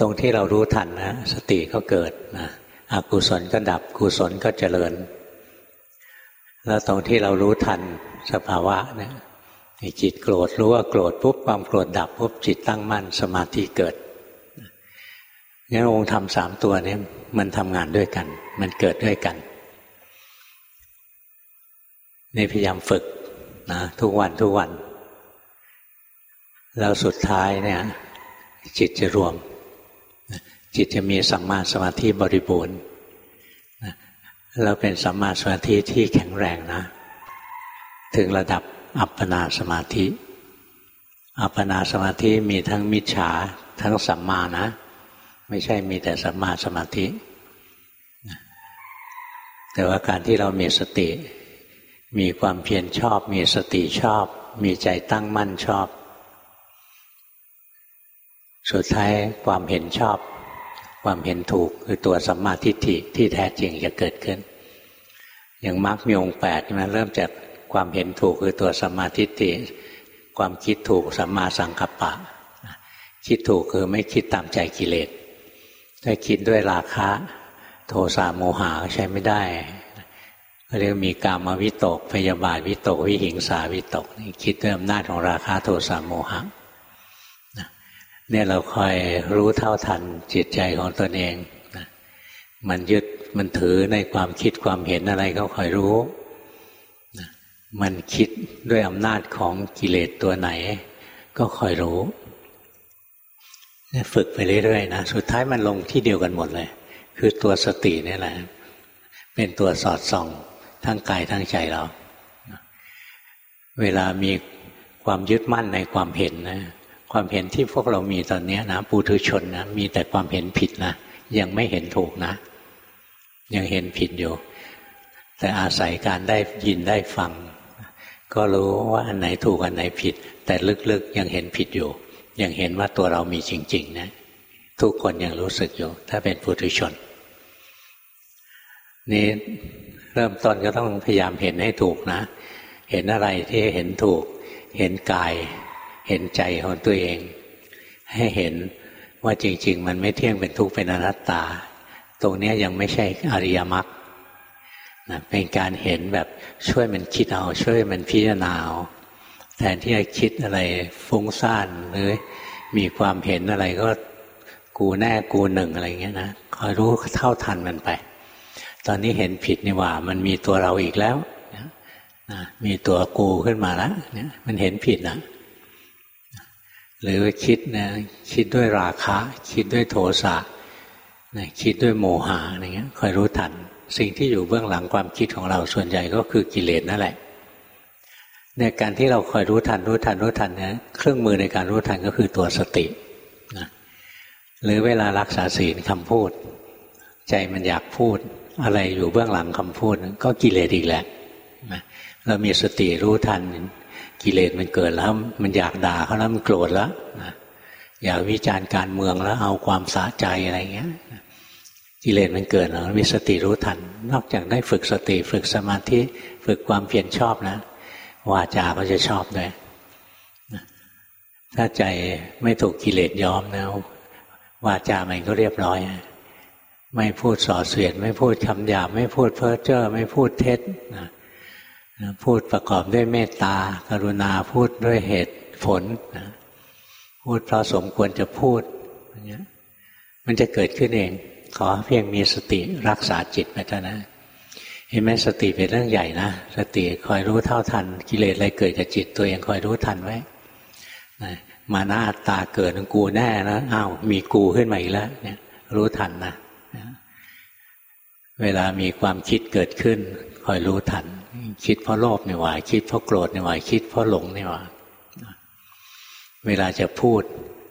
ตรงที่เรารู้ทันนะสติก็เกิดนะอกุศลก็ดับกุศลก็เจริญ แล้วตรงที่เรารู้ทันสภาวะเนี่ยจิตโกรธรู้ว่าโกรธปุ๊บความโกรธดับปุ๊บจิตตั้งมั่นสมาธิเกิดงั้นองค์ธรรมสามตัวนี้มันทำงานด้วยกัน มันเกิดด้วยกันนี่พยายามฝึกนะทุกวันทุกวัน แล้วสุดท้ายเนี่ย จิตจะรวม จิตจะมีสัมมาสมาธิบริบูรณ์เราเป็นสัมมาสมาธิที่แข็งแรงนะ ถึงระดับอัปปนาสมาธิ อัปปนาสมาธิมีทั้งมิจฉาทั้งสัมมานะ ไม่ใช่มีแต่สัมมาสมาธิ แต่ว่าการที่เรามีสติ มีความเพียรชอบ มีสติชอบ มีใจตั้งมั่นชอบ สุดท้ายความเห็นชอบ ความเห็นถูกคือตัวสัมมาทิฏฐิที่แท้จริงจะเกิดขึ้น อย่างมรรคมีองค์แปดนะเริ่มจากความเห็นถูกคือตัวสัมมาทิฏฐิความคิดถูกสัมมาสังกัปปะ คิดถูกคือไม่คิดตามใจกิเลสถ้าคิดด้วยราคะ โทสะโมหะใช้ไม่ได้เรียกมีกามวิตก พยาบาทวิตก วิหิงสาวิตก คิดด้วยอำนาจของราคะโทสะโมหะ เนี่ยเราคอยรู้เท่าทันจิตใจของตนเองมันยึดมันถือในความคิดความเห็นอะไรก็คอยรู้มันคิดด้วยอำนาจของกิเลสตัวไหน ก็คอยรู้ฝึกไปเรื่อยๆนะสุดท้ายมันลงที่เดียวกันหมดเลย คือตัวสตินี่แหละ เป็นตัวสอดส่องทั้งกายทั้งใจเรา เวลามีความยึดมั่นในความเห็นนะ ความเห็นที่พวกเรามีตอนนี้นะปุถุชนนะมีแต่ความเห็นผิดนะยังไม่เห็นถูกนะ ยังเห็นผิดอยู่ แต่อาศัยการได้ยินได้ฟัง ก็รู้ว่าอันไหนถูกอันไหนผิด แต่ลึกๆยังเห็นผิดอยู่ ยังเห็นว่าตัวเรามีจริง ๆ นะ ทุกคนยังรู้สึกอยู่ ถ้าเป็นปุถุชน นี่เริ่มต้นก็ต้องพยายามเห็นให้ถูกนะ เห็นอะไรที่เห็นถูก เห็นกาย เห็นใจของตัวเอง ให้เห็นว่าจริง ๆ มันไม่เที่ยงเป็นทุกข์เป็นอนัตตา ตรงนี้ยังไม่ใช่อริยมรรคนะเป็นการเห็นแบบช่วยมันคิดเอาช่วยมันพิจารณาเอาแทนที่จะคิดอะไรฟุ้งซ่านหรือมีความเห็นอะไรก็กูแน่กูหนึ่งอะไรเงี้ยนะคอยรู้เท่าทันมันไป ตอนนี้เห็นผิดนี่ว่า มันมีตัวเราอีกแล้วนะมีตัวกูขึ้นมาแล้วเนี่ยมันเห็นผิดนะ หรือคิดนะคิดด้วยราคะ คิดด้วยโทสะนะคิดด้วยโมหะอะไรเงี้ยคอยรู้ทัน สิ่งที่อยู่เบื้องหลังความคิดของเราส่วนใหญ่ก็คือกิเลสนั่นแหละเนี่ยการที่เราคอยรู้ทันรู้ทันรู้ทันเนี่ยเครื่องมือในการรู้ทันก็คือตัวสตินะหรือเวลารักษาศีลคำพูด ใจมันอยากพูด อะไรอยู่เบื้องหลังคำพูด ก็กิเลสอีกแหละนะเรามีสติรู้ทัน กิเลสมันเกิดแล้ว มันอยากด่าเขาแล้วมันโกรธแล้วนะอยากวิจารณ์การเมืองแล้วเอาความสะใจอะไรเงี้ยกิเลสมันเกิดแล้วมีสติรู้ทัน นอกจากได้ฝึกสติ ฝึกสมาธิ ฝึกความเพียรชอบนะวาจาก็จะชอบด้วยถ้าใจไม่ถูกกิเลสย้อมนะวาจามันก็เรียบร้อย ไม่พูดส่อเสียด ไม่พูดคำหยาบไม่พูดเพ้อเจ้อไม่พูดเท็จนะ พูดประกอบด้วยเมตตากรุณาพูดด้วยเหตุผลนะพูดเพราะสมควรจะพูดอย่างเงี้ยมันจะเกิดขึ้นเอง ขอเพียงมีสติรักษาจิตไปเท่านั้นเห็นไหมสติเป็นเรื่องใหญ่นะสติคอยรู้เท่าทัน กิเลสอะไรเกิดกับจิตตัวเองคอยรู้ทันไว้มาหน้าตาเกิดกูแน่นะอ้าวมีกูขึ้นมาอีกแล้วเนี่ย รู้ทันนะเวลามีความคิดเกิดขึ้นคอยรู้ทัน คิดเพราะโลภนี่หว่า คิดเพราะโกรธนี่หว่า คิดเพราะหลงนี่หว่าเวลาจะพูด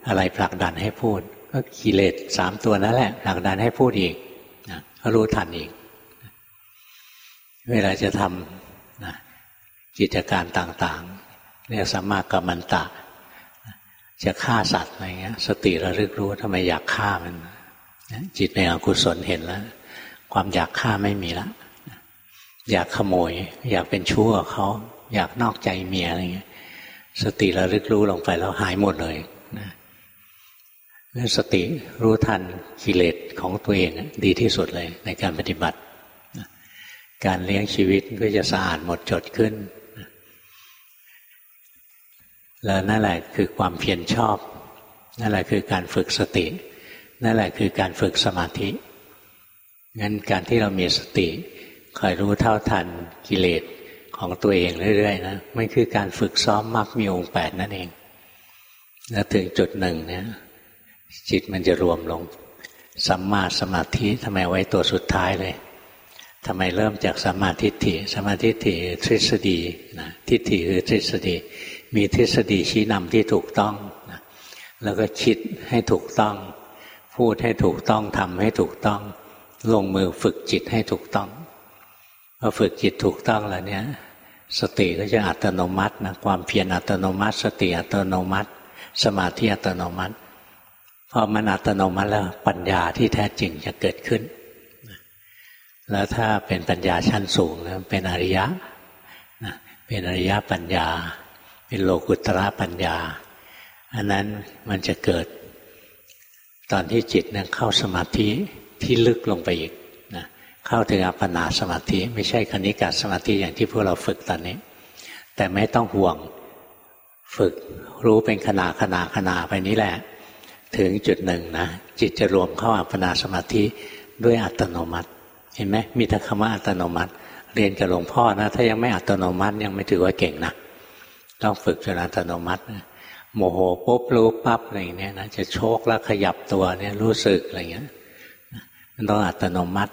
อะไรผลักดันให้พูด ก็กิเลสสามตัวนั่นแหละผลักดันให้พูดอีกก็รู้ทันอีก เวลาจะทำนะกิจการต่างๆเรียกสัมมากัมมันตะ จะฆ่าสัตว์อะไรเงี้ย สติระลึกรู้ทำไมอยากฆ่ามันจิตในอกุศลเห็นแล้ว ความอยากฆ่าไม่มีและ อยากขโมย อยากเป็นชั่วเขาอยากนอกใจเมียอะไรเงี้ย สติระลึกรู้ลงไปแล้วหายหมดเลยนะสติรู้ทันกิเลสของตัวเองดีที่สุดเลย ในการปฏิบัติ การเลี้ยงชีวิตก็จะสะอาดหมดจดขึ้น แล้วนั่นแหละคือความเพียรชอบ นั่นแหละคือการฝึกสติ นั่นแหละคือการฝึกสมาธิงั้นการที่เรามีสติ คอยรู้เท่าทันกิเลสของตัวเองเรื่อยๆนะไม่คือการฝึกซ้อมมรรคมีองค์แปดนั่นเอง แล้วถึงจุดหนึ่งเนี่ยจิตมันจะรวมลงสัมมาสมาธิทำไมไว้ตัวสุดท้ายเลยทำไมเริ่มจากสมาธิฐิสมาธิฐิทฤษฎีนะทิฏฐิคือทฤษฎี มีทฤษฎีชี้นำที่ถูกต้องนะแล้วก็คิดให้ถูกต้อง พูดให้ถูกต้องทำให้ถูกต้อง ลงมือฝึกจิตให้ถูกต้อง พอฝึกจิตถูกต้องแล้วเนี่ย สติก็จะอัตโนมัตินะความเพียรอัตโนมัติ สติอัตโนมัติ สมาธิอัตโนมัติพอมันอัตโนมัติแล้วปัญญาที่แท้จริงจะเกิดขึ้น แล้วถ้าเป็นปัญญาชั้นสูงแล้วเป็นอริยะเป็นอริยปัญญา เป็นโลกุตระปัญญา อันนั้นมันจะเกิด ตอนที่จิตนั้นเข้าสมาธิที่ลึกลงไปอีก เข้าถึงอัปปนาสมาธิ ไม่ใช่คณิกาสมาธิอย่างที่พวกเราฝึกตอนนี้ แต่ไม่ต้องห่วงฝึกรู้เป็นขณะขณะขณะไปนี้แหละ ถึงจุดหนึ่งนะ จิตจะรวมเข้าอัปปนาสมาธิด้วยอัตโนมัติ เห็นไหมมีแต่คำว่าอัตโนมัติ เรียนกับหลวงพ่อนะ ถ้ายังไม่อัตโนมัติยังไม่ถือว่าเก่งนะต้องฝึกจนอัตโนมัติโมโหปุ๊บรู้ปั๊บอะไรอย่างเนี้ยนะจะโชกแล้วขยับตัวเนี่ยรู้สึกอะไรเงี้ยมันต้องอัตโนมัติ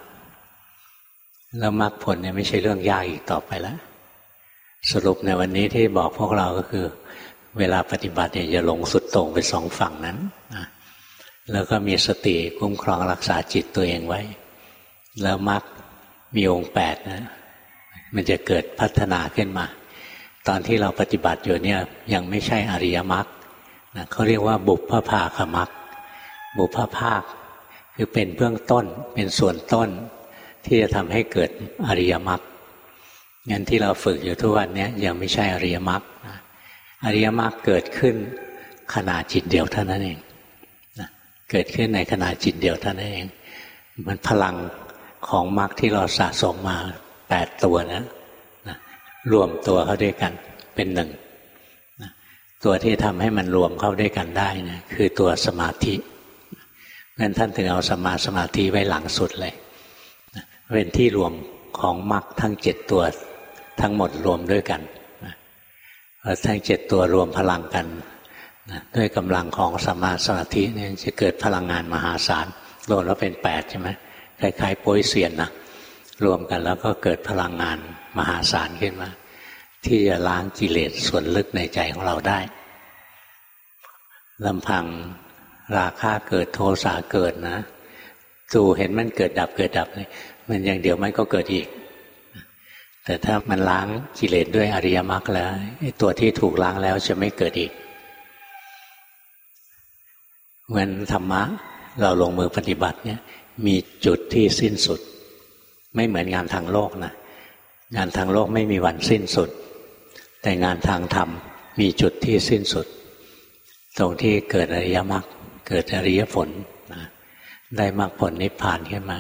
แล้วมรรคผลเนี่ยไม่ใช่เรื่องยากอีกต่อไปแล้วสรุปในวันนี้ที่บอกพวกเราก็คือ เวลาปฏิบัติเนี่ยจะลงสุดตรงไปสองฝั่งนั้นนะแล้วก็มีสติคุ้มครองรักษาจิตตัวเองไว้ แล้วมักมีองค์แปดนะมันจะเกิดพัฒนาขึ้นมา ตอนที่เราปฏิบัติอยู่เนี่ยยังไม่ใช่อริยมรรคนะเขาเรียกว่าบุพพภาคมรรคบุพภาค คือเป็นเบื้องต้นเป็นส่วนต้น ที่จะทำให้เกิดอริยมรรคงั้นที่เราฝึกอยู่ทุกวันนี้ยังไม่ใช่อริยมรรคอริยมรรคเกิดขึ้นขณะจิตเดียวเท่านั้นเองเกิดขึ้นในขณะจิตเดียวเท่านั้นเอง มันพลังของมรรคที่เราสะสมมาแปดตัวนะนะรวมตัวเข้าด้วยกันเป็นหนึ่งตัวที่ทำให้มันรวมเข้าด้วยกันได้นะคือตัวสมาธินั่นท่านถึงเอาสมาสมาธิไว้หลังสุดเลย เป็นที่รวมของมรรคทั้งเจ็ดตัวทั้งหมดรวมด้วยกันทั้งเจ็ดตัวรวมพลังกันด้วยกำลังของสมาสมาธิเนี่ยจะเกิดพลังงานมหาศาลรวมแล้วเป็นแปดใช่ไหมคล้ายๆโป้ยเสียนนะรวมกันแล้วก็เกิดพลังงานมหาศาลขึ้นมา ที่จะล้างกิเลสส่วนลึกในใจของเราได้ลำพังราคาเกิดโทสะเกิดนะดูเห็นมันเกิดดับเกิดดับเลย มันอย่างเดียวมันก็เกิดอีก แต่ถ้ามันล้างกิเลสด้วยอริยมรรคแล้วตัวที่ถูกล้างแล้วจะไม่เกิดอีกเหมือนธรรมะ เราลงมือปฏิบัติเนี่ย มีจุดที่สิ้นสุด ไม่เหมือนงานทางโลกนะงานทางโลกไม่มีวันสิ้นสุด แต่งานทางธรรมมีจุดที่สิ้นสุด ตรงที่เกิดอริยมรรคเกิดอริยผลนะได้มรรคผลนิพพานขึ้นมา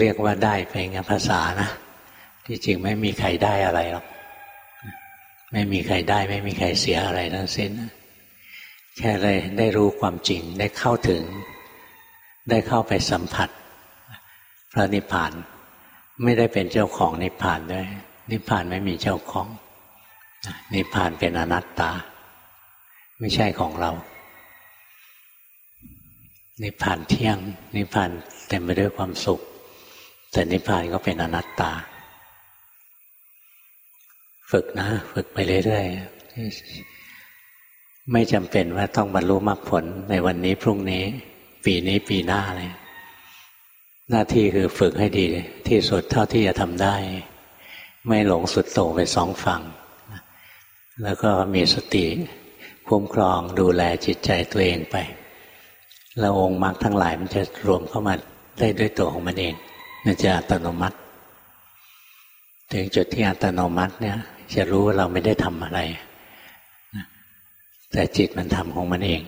เรียกว่าได้ไปงานภาษานะที่จริงไม่มีใครได้อะไรหรอกไม่มีใครได้ ไม่มีใครเสียอะไรทั้งสิ้น แค่เลยได้รู้ความจริงได้เข้าถึง ได้เข้าไปสัมผัส พระนิพพานไม่ได้เป็นเจ้าของนิพพานด้วย นิพพานไม่มีเจ้าของ นิพพานเป็นอนัตตา ไม่ใช่ของเรา นิพพานเที่ยง นิพพานเต็มไปด้วยความสุข แต่นิพพานก็เป็นอนัตตา ฝึกนะ ฝึกไปเรื่อยๆไม่จำเป็นว่าต้องบรรลุมรรคผลในวันนี้พรุ่งนี้ ปีนี้ปีหน้าเลยหน้าที่คือฝึกให้ดีที่สุดเท่าที่จะทำได้ ไม่หลงสุดโต่งไปสองฝั่ง แล้วก็มีสติคุ้มครองดูแลจิตใจตัวเองไป แล้วองค์มรรคทั้งหลายมันจะรวมเข้ามาได้ด้วยตัวของมันเอง มันจะอัตโนมัติ ถึงจุดที่อัตโนมัติเนี่ย จะรู้ว่าเราไม่ได้ทำอะไร แต่จิตมันทำของมันเอง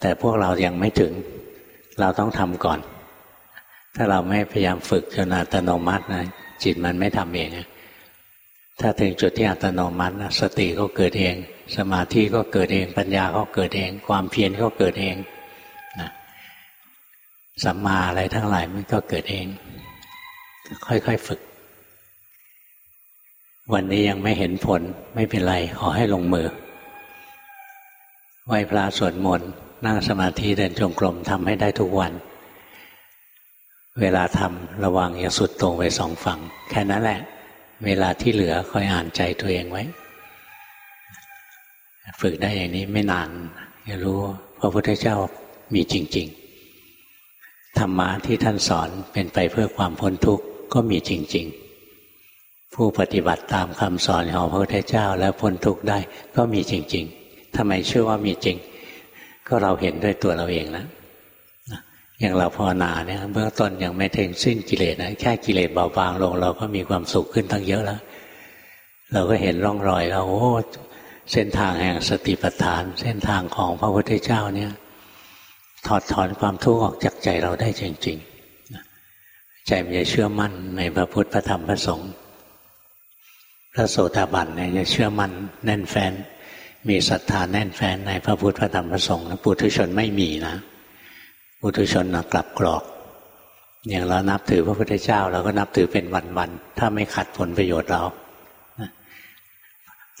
แต่พวกเรายังไม่ถึง เราต้องทำก่อน ถ้าเราไม่พยายามฝึกจนอัตโนมัตินะจิตมันไม่ทำเอง ถ้าถึงจุดที่อัตโนมัตินะสติก็เกิดเอง สมาธิก็เกิดเอง ปัญญาก็เกิดเอง ความเพียรก็เกิดเอง สัมมาอะไรทั้งหลายมันก็เกิดเอง ค่อยๆฝึก วันนี้ยังไม่เห็นผลไม่เป็นไรขอให้ลงมือไหวพระสวดมนต์นั่งสมาธิเดินจงกรมทำให้ได้ทุกวัน เวลาทำระวังอย่าสุดตรงไปสองฝั่ง แค่นั้นแหละ เวลาที่เหลือคอยอ่านใจตัวเองไว้ ฝึกได้อย่างนี้ไม่นานจะรู้พระพุทธเจ้ามีจริง ๆ ธรรมะที่ท่านสอนเป็นไปเพื่อความพ้นทุกข์ก็มีจริง ๆ ผู้ปฏิบัติตามคำสอนของพระพุทธเจ้าแล้วพ้นทุกข์ได้ก็มีจริง ๆทำไมเชื่อว่ามีจริง ก็เราเห็นด้วยตัวเราเองนะอย่างเราภาวนาเนี่ยเบื้องต้นยังไม่ถึงสิ้นกิเลสนะแค่กิเลสเบาบางลง เราก็มีความสุขขึ้นตั้งเยอะแล้ว เราก็เห็นร่องรอยแล้วโอ้เส้นทางแห่งสติปัฏฐาน เส้นทางของพระพุทธเจ้าเนี่ย ถอดถอนความทุกข์ออกจากใจเราได้จริง ๆ ใจมันจะเชื่อมั่นในพระพุทธพระธรรมพระสงฆ์พระโสดาบันเนี่ยจะเชื่อมั่นแน่นแฟ้นมีศรัทธาแน่นแฟ้นในพระพุทธพระธรรมพระสงฆ์ปุถุชนไม่มีนะปุถุชนกลับกรอก อย่างเรานับถือพระพุทธเจ้าเราก็นับถือเป็นวันๆถ้าไม่ขัดผลประโยชน์เรา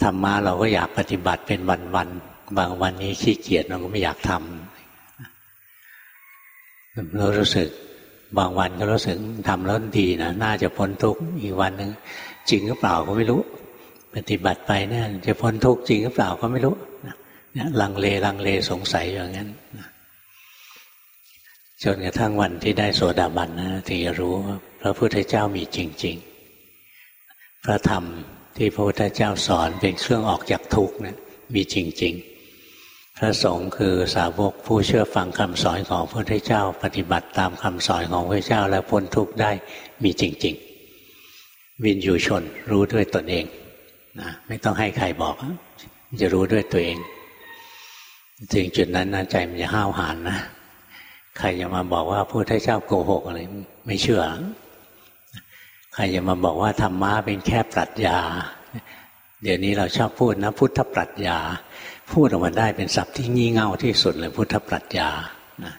ธรรมะเราก็อยากปฏิบัติเป็นวันๆบางวันนี้ขี้เกียจเราก็ไม่อยากทำ เรารู้สึกบางวันก็รู้สึกทำแล้วดีนะน่าจะพ้นทุกข์อีกวันหนึ่งจริงหรือเปล่าก็ไม่รู้ ปฏิบัติไปเนี่ยจะพ้นทุกข์จริงหรือเปล่าก็ไม่รู้เนี่ยลังเลลังเลสงสัยอย่างนั้นจนกระทั่งวันที่ได้โสดาบันนะถึงจะรู้ว่าพระพุทธเจ้ามีจริง ๆ พระธรรมที่พระพุทธเจ้าสอนเป็นเครื่องออกจากทุกข์นะมีจริง ๆ พระสงฆ์คือสาวกผู้เชื่อฟังคำสอนของพระพุทธเจ้า ปฏิบัติตามคำสอนของพระเจ้าแล้วพ้นทุกข์ได้มีจริง ๆ วินยูชนรู้ด้วยตนเองนะไม่ต้องให้ใครบอก จะรู้ด้วยตัวเองถึงจุดนั้นนะใจมันจะห้าวหาญนะใครจะมาบอกว่าพระพุทธเจ้าโกหกอะไรไม่เชื่อ ใครจะมาบอกว่าธรรมะเป็นแค่ปรัชญา เดี๋ยวนี้เราชอบพูดนะ พุทธปรัชญา พูดออกมาได้เป็นศัพท์ที่งี่เง่าที่สุดเลยพุทธปรัชญานะ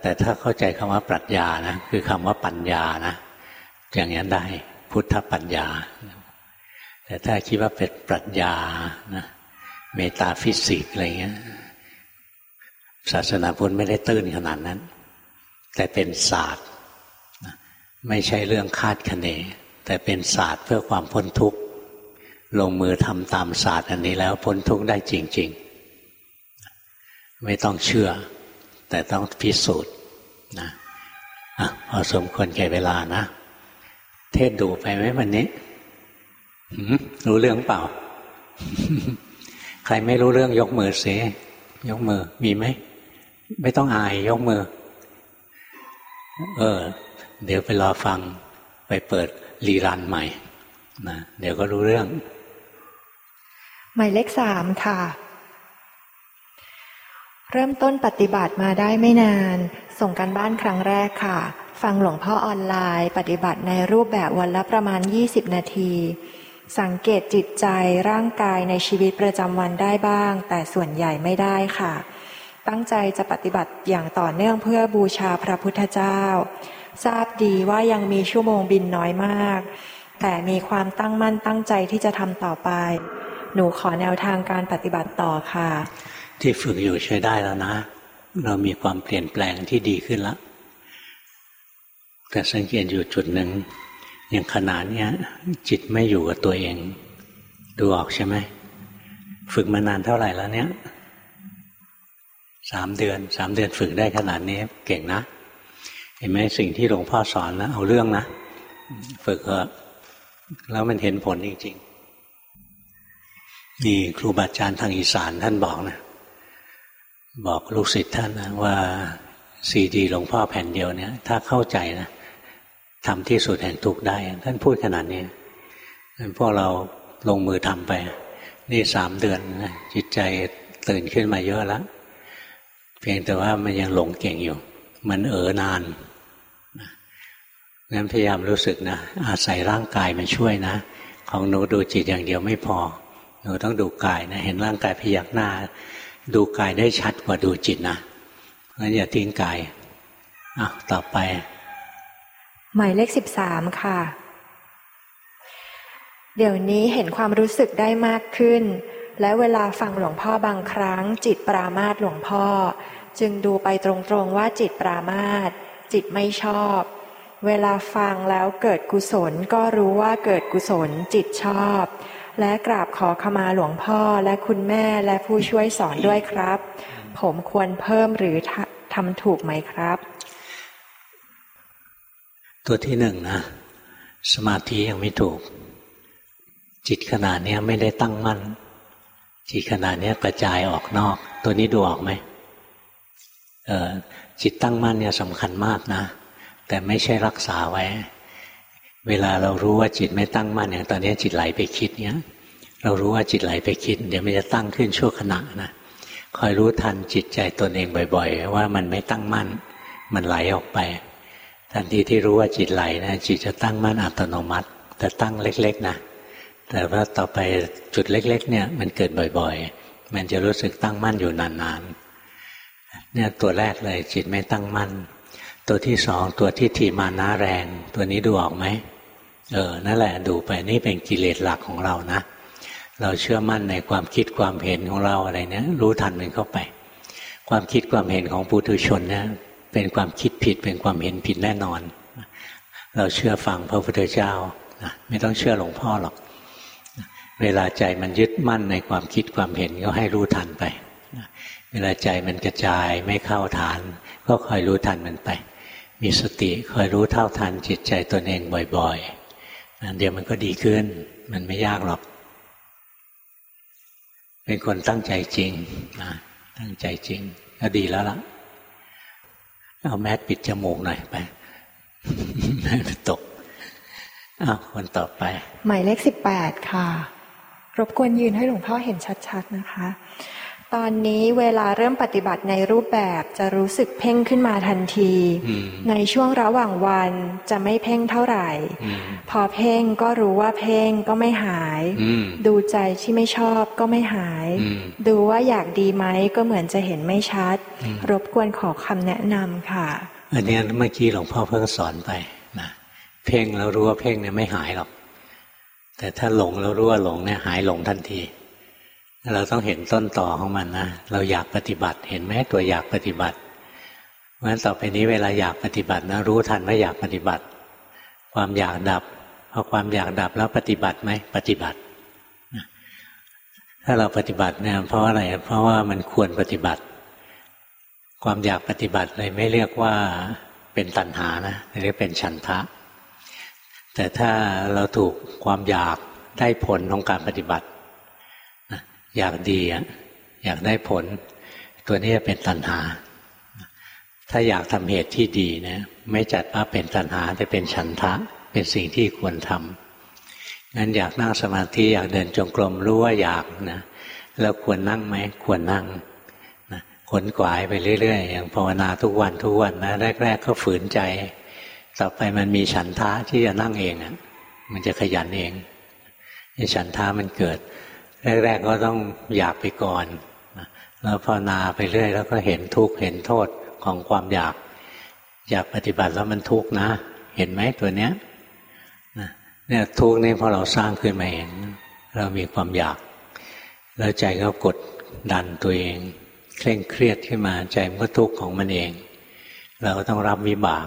แต่ถ้าเข้าใจคำว่าปรัชญานะคือคำว่าปัญญานะอย่างนี้ได้พุทธปัญญา แต่ถ้าคิดว่าเป็นปรัชญานะเมตาฟิสิกอะไรเงี้ยศาสนาพุทธไม่ได้ตื้นขนาดนั้น แต่เป็นศาสตร์ ไม่ใช่เรื่องคาดคะเน แต่เป็นศาสตร์เพื่อความพ้นทุกข์ ลงมือทำตามศาสตร์อันนี้แล้วพ้นทุกข์ได้จริง ๆ ไม่ต้องเชื่อ แต่ต้องพิสูจน์นะอะพอสมควรแก่เวลานะ เทศดูไปไหมวันนี้รู้เรื่องเปล่า ใครไม่รู้เรื่องยกมือเสียยกมือ มีไหม ไม่ต้องอาย ยกมือ เออ เดี๋ยวไปรอฟังไปเปิดรีรันใหม่นะเดี๋ยวก็รู้เรื่อง หมายเลขสามค่ะ เริ่มต้นปฏิบัติมาได้ไม่นาน ส่งกันบ้านครั้งแรกค่ะ ฟังหลวงพ่อออนไลน์ ปฏิบัติในรูปแบบวันละประมาณ 20 นาที สังเกตจิตใจร่างกายในชีวิตประจำวันได้บ้าง แต่ส่วนใหญ่ไม่ได้ค่ะ ตั้งใจจะปฏิบัติอย่างต่อเนื่องเพื่อบูชาพระพุทธเจ้า ทราบดีว่ายังมีชั่วโมงบินน้อยมาก แต่มีความตั้งมั่นตั้งใจที่จะทำต่อไป หนูขอแนวทางการปฏิบัติต่อค่ะ ที่ฝึกอยู่ใช้ได้แล้วนะ เรามีความเปลี่ยนแปลงที่ดีขึ้นแล้วแต่สังเกตอยู่จุดหนึ่งอย่างขนาดนี้จิตไม่อยู่กับตัวเอง ดูออกใช่ไหมฝึกมานานเท่าไหร่แล้วเนี้ยสามเดือนสามเดือนฝึกได้ขนาดนี้เก่งนะเห็นไหมสิ่งที่หลวงพ่อสอนนะเอาเรื่องนะ ฝึกเถอะแล้วมันเห็นผลจริงๆ นี่ครูบาอาจารย์ทางอีสานท่านบอกนะ บอกลูกศิษย์ท่านนะว่าซีดีหลวงพ่อแผ่นเดียวเนี่ย ถ้าเข้าใจนะทำที่สุดแห่งทุกได้ ท่านพูดขนาดนี้พวกเราลงมือทำไป นี่สามเดือนนะจิตใจตื่นขึ้นมาเยอะแล้ว เพียงแต่ว่ามันยังหลงเก่งอยู่ มันเออนานงั้นพยายามรู้สึกนะ อาศัยร่างกายมาช่วยนะ ของหนูดูจิตอย่างเดียวไม่พอ หนูต้องดูกายนะเห็นร่างกายพยักหน้า ดูกายได้ชัดกว่าดูจิตนะงั้นอย่าทิ้งกายอะต่อไป หมายเลขสิบสามค่ะ เดี๋ยวนี้เห็นความรู้สึกได้มากขึ้น และเวลาฟังหลวงพ่อบางครั้ง จิตปรามาสหลวงพ่อ จึงดูไปตรงๆว่าจิตปรามาสจิตไม่ชอบ เวลาฟังแล้วเกิดกุศลก็รู้ว่าเกิดกุศลจิตชอบ และกราบขอขมาหลวงพ่อและคุณแม่และผู้ช่วยสอนด้วยครับ ผมควรเพิ่มหรือทำถูกไหมครับตัวที่หนึ่งนะสมาธิยังไม่ถูก จิตขนาดนี้ไม่ได้ตั้งมั่น จิตขนาดนี้กระจายออกนอก ตัวนี้ดูออกไหมจิตตั้งมั่นเนี่ยสำคัญมากนะ แต่ไม่ใช่รักษาไว้ เวลาเรารู้ว่าจิตไม่ตั้งมั่นอย่างตอนนี้จิตไหลไปคิดเนี้ยเรารู้ว่าจิตไหลไปคิด เดี๋ยวมันจะตั้งขึ้นชั่วขณะนะคอยรู้ทันจิตใจตนเองบ่อย ๆ ว่ามันไม่ตั้งมั่น มันไหลออกไป ทันทีที่รู้ว่าจิตไหลนะจิตจะตั้งมั่นอัตโนมัติ แต่ตั้งเล็กๆนะแต่ว่าต่อไปจุดเล็ก ๆ เนี่ยมันเกิดบ่อย ๆ มันจะรู้สึกตั้งมั่นอยู่นานๆเนี่ยตัวแรกเลยจิตไม่ตั้งมั่น ตัวที่สองตัวที่ทีมานะแรง ตัวนี้ดูออกไหม เออนั่นแหละดูไปนี่เป็นกิเลสหลักของเรานะ เราเชื่อมั่นในความคิดความเห็นของเราอะไรเนี่ยรู้ทันมันเข้าไป ความคิดความเห็นของปุถุชนเนี่ยเป็นความคิดผิดเป็นความเห็นผิดแน่นอน เราเชื่อฟังพระพุทธเจ้านะไม่ต้องเชื่อหลวงพ่อหรอก เวลาใจมันยึดมั่นในความคิดความเห็นก็ให้รู้ทันไป เวลาใจมันกระจายไม่เข้าฐาน ก็คอยรู้ทันมันไป มีสติคอยรู้เท่าทันจิตใจตนเองบ่อย ๆ เดี๋ยวมันก็ดีขึ้น มันไม่ยากหรอก เป็นคนตั้งใจจริงนะตั้งใจจริง ก็ดีแล้วล่ะ เอาแมสปิดจมูกหน่อยไปตกอ้าวคนต่อไป หมายเลขสิบแปดค่ะ รบกวนยืนให้หลวงพ่อเห็นชัดๆนะคะ ตอนนี้เวลาเริ่มปฏิบัติในรูปแบบจะรู้สึกเพ่งขึ้นมาทันที ในช่วงระหว่างวันจะไม่เพ่งเท่าไหร่ พอเพ่งก็รู้ว่าเพ่งก็ไม่หาย ดูใจที่ไม่ชอบก็ไม่หาย ดูว่าอยากดีไหมก็เหมือนจะเห็นไม่ชัด รบกวนขอคำแนะนำค่ะ อันนี้เมื่อกี้หลวงพ่อเพิ่งสอนไปนะเพ่งแล้วรู้ว่าเพ่งเนี่ยไม่หายหรอก แต่ถ้าหลงแล้วรู้ว่าหลงเนี่ยหายหลงทันที เราต้องเห็นต้นต่อของมันนะเราอยากปฏิบัติ เห็นไหมตัวอยากปฏิบัติเพราะฉะนั้นต่อไปนี้เวลาอยากปฏิบัตินะรู้ทันว่าอยากปฏิบัติ ความอยากดับพอความอยากดับแล้วปฏิบัติไหมปฏิบัติถ้าเราปฏิบัติเนี่ยเพราะอะไร เพราะว่ามันควรปฏิบัติ ความอยากปฏิบัติเลยไม่เรียกว่าเป็นตัณหานะเรียกเป็นฉันทะ แต่ถ้าเราถูกความอยากได้ผลของการปฏิบัติ อยากดีอยากได้ผล ตัวนี้จะเป็นตัณหา ถ้าอยากทำเหตุที่ดีนะไม่จัดว่าเป็นตัณหาแต่เป็นฉันทะ เป็นสิ่งที่ควรทำงั้นอยากนั่งสมาธิอยากเดินจงกรมรู้ว่าอยากนะแล้วควรนั่งไหมควรนั่งนะขนกวายไปเรื่อยๆ อย่างภาวนาทุกวันทุกวันนะแรก ๆ ก็ฝืนใจ ต่อไปมันมีฉันทะที่จะนั่งเองอะมันจะขยันเองไอฉันทะมันเกิด แรกๆก็ต้องอยากไปก่อนแล้วภาวนาไปเรื่อย แล้วก็เห็นทุกข์เห็นโทษของความอยาก อยากปฏิบัติแล้วมันทุกข์นะ เห็นไหมตัวเนี้ยเนี่ยทุกข์นี่พอเราสร้างขึ้นมาเองเรามีความอยาก แล้วใจก็กดดันตัวเองเคร่งเครียดขึ้นมาใจมันก็ทุกข์ของมันเอง เราก็ต้องรับวิบาก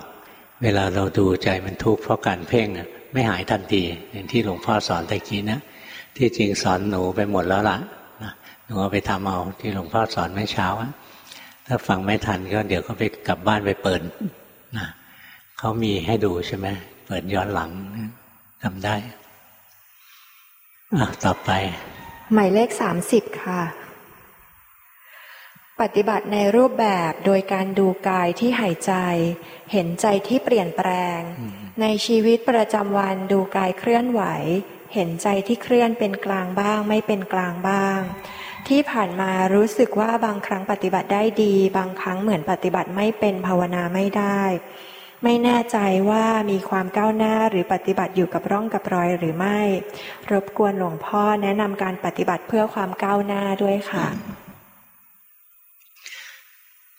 เวลาเราดูใจมันทุกข์เพราะการเพ่งไม่หายทันทีอย่างที่หลวงพ่อสอนตะกี้นะ ที่จริงสอนหนูไปหมดแล้วล่ะหนูเอาไปทำเอาที่หลวงพ่อสอนไม่เช้าถ้าฟังไม่ทันก็เดี๋ยวก็ไปกลับบ้านไปเปิดนะเขามีให้ดูใช่ไหมเปิดย้อนหลังทำได้อะต่อไป หมายเลขสามสิบค่ะ ปฏิบัติในรูปแบบโดยการดูกายที่หายใจ เห็นใจที่เปลี่ยนแปลง ในชีวิตประจำวันดูกายเคลื่อนไหว เห็นใจที่เคลื่อนเป็นกลางบ้าง ไม่เป็นกลางบ้าง ที่ผ่านมารู้สึกว่าบางครั้งปฏิบัติได้ดี บางครั้งเหมือนปฏิบัติไม่เป็นภาวนาไม่ได้ ไม่แน่ใจว่ามีความก้าวหน้าหรือปฏิบัติอยู่กับร่องกับรอยหรือไม่ รบกวนหลวงพ่อแนะนำการปฏิบัติเพื่อความก้าวหน้าด้วยค่ะ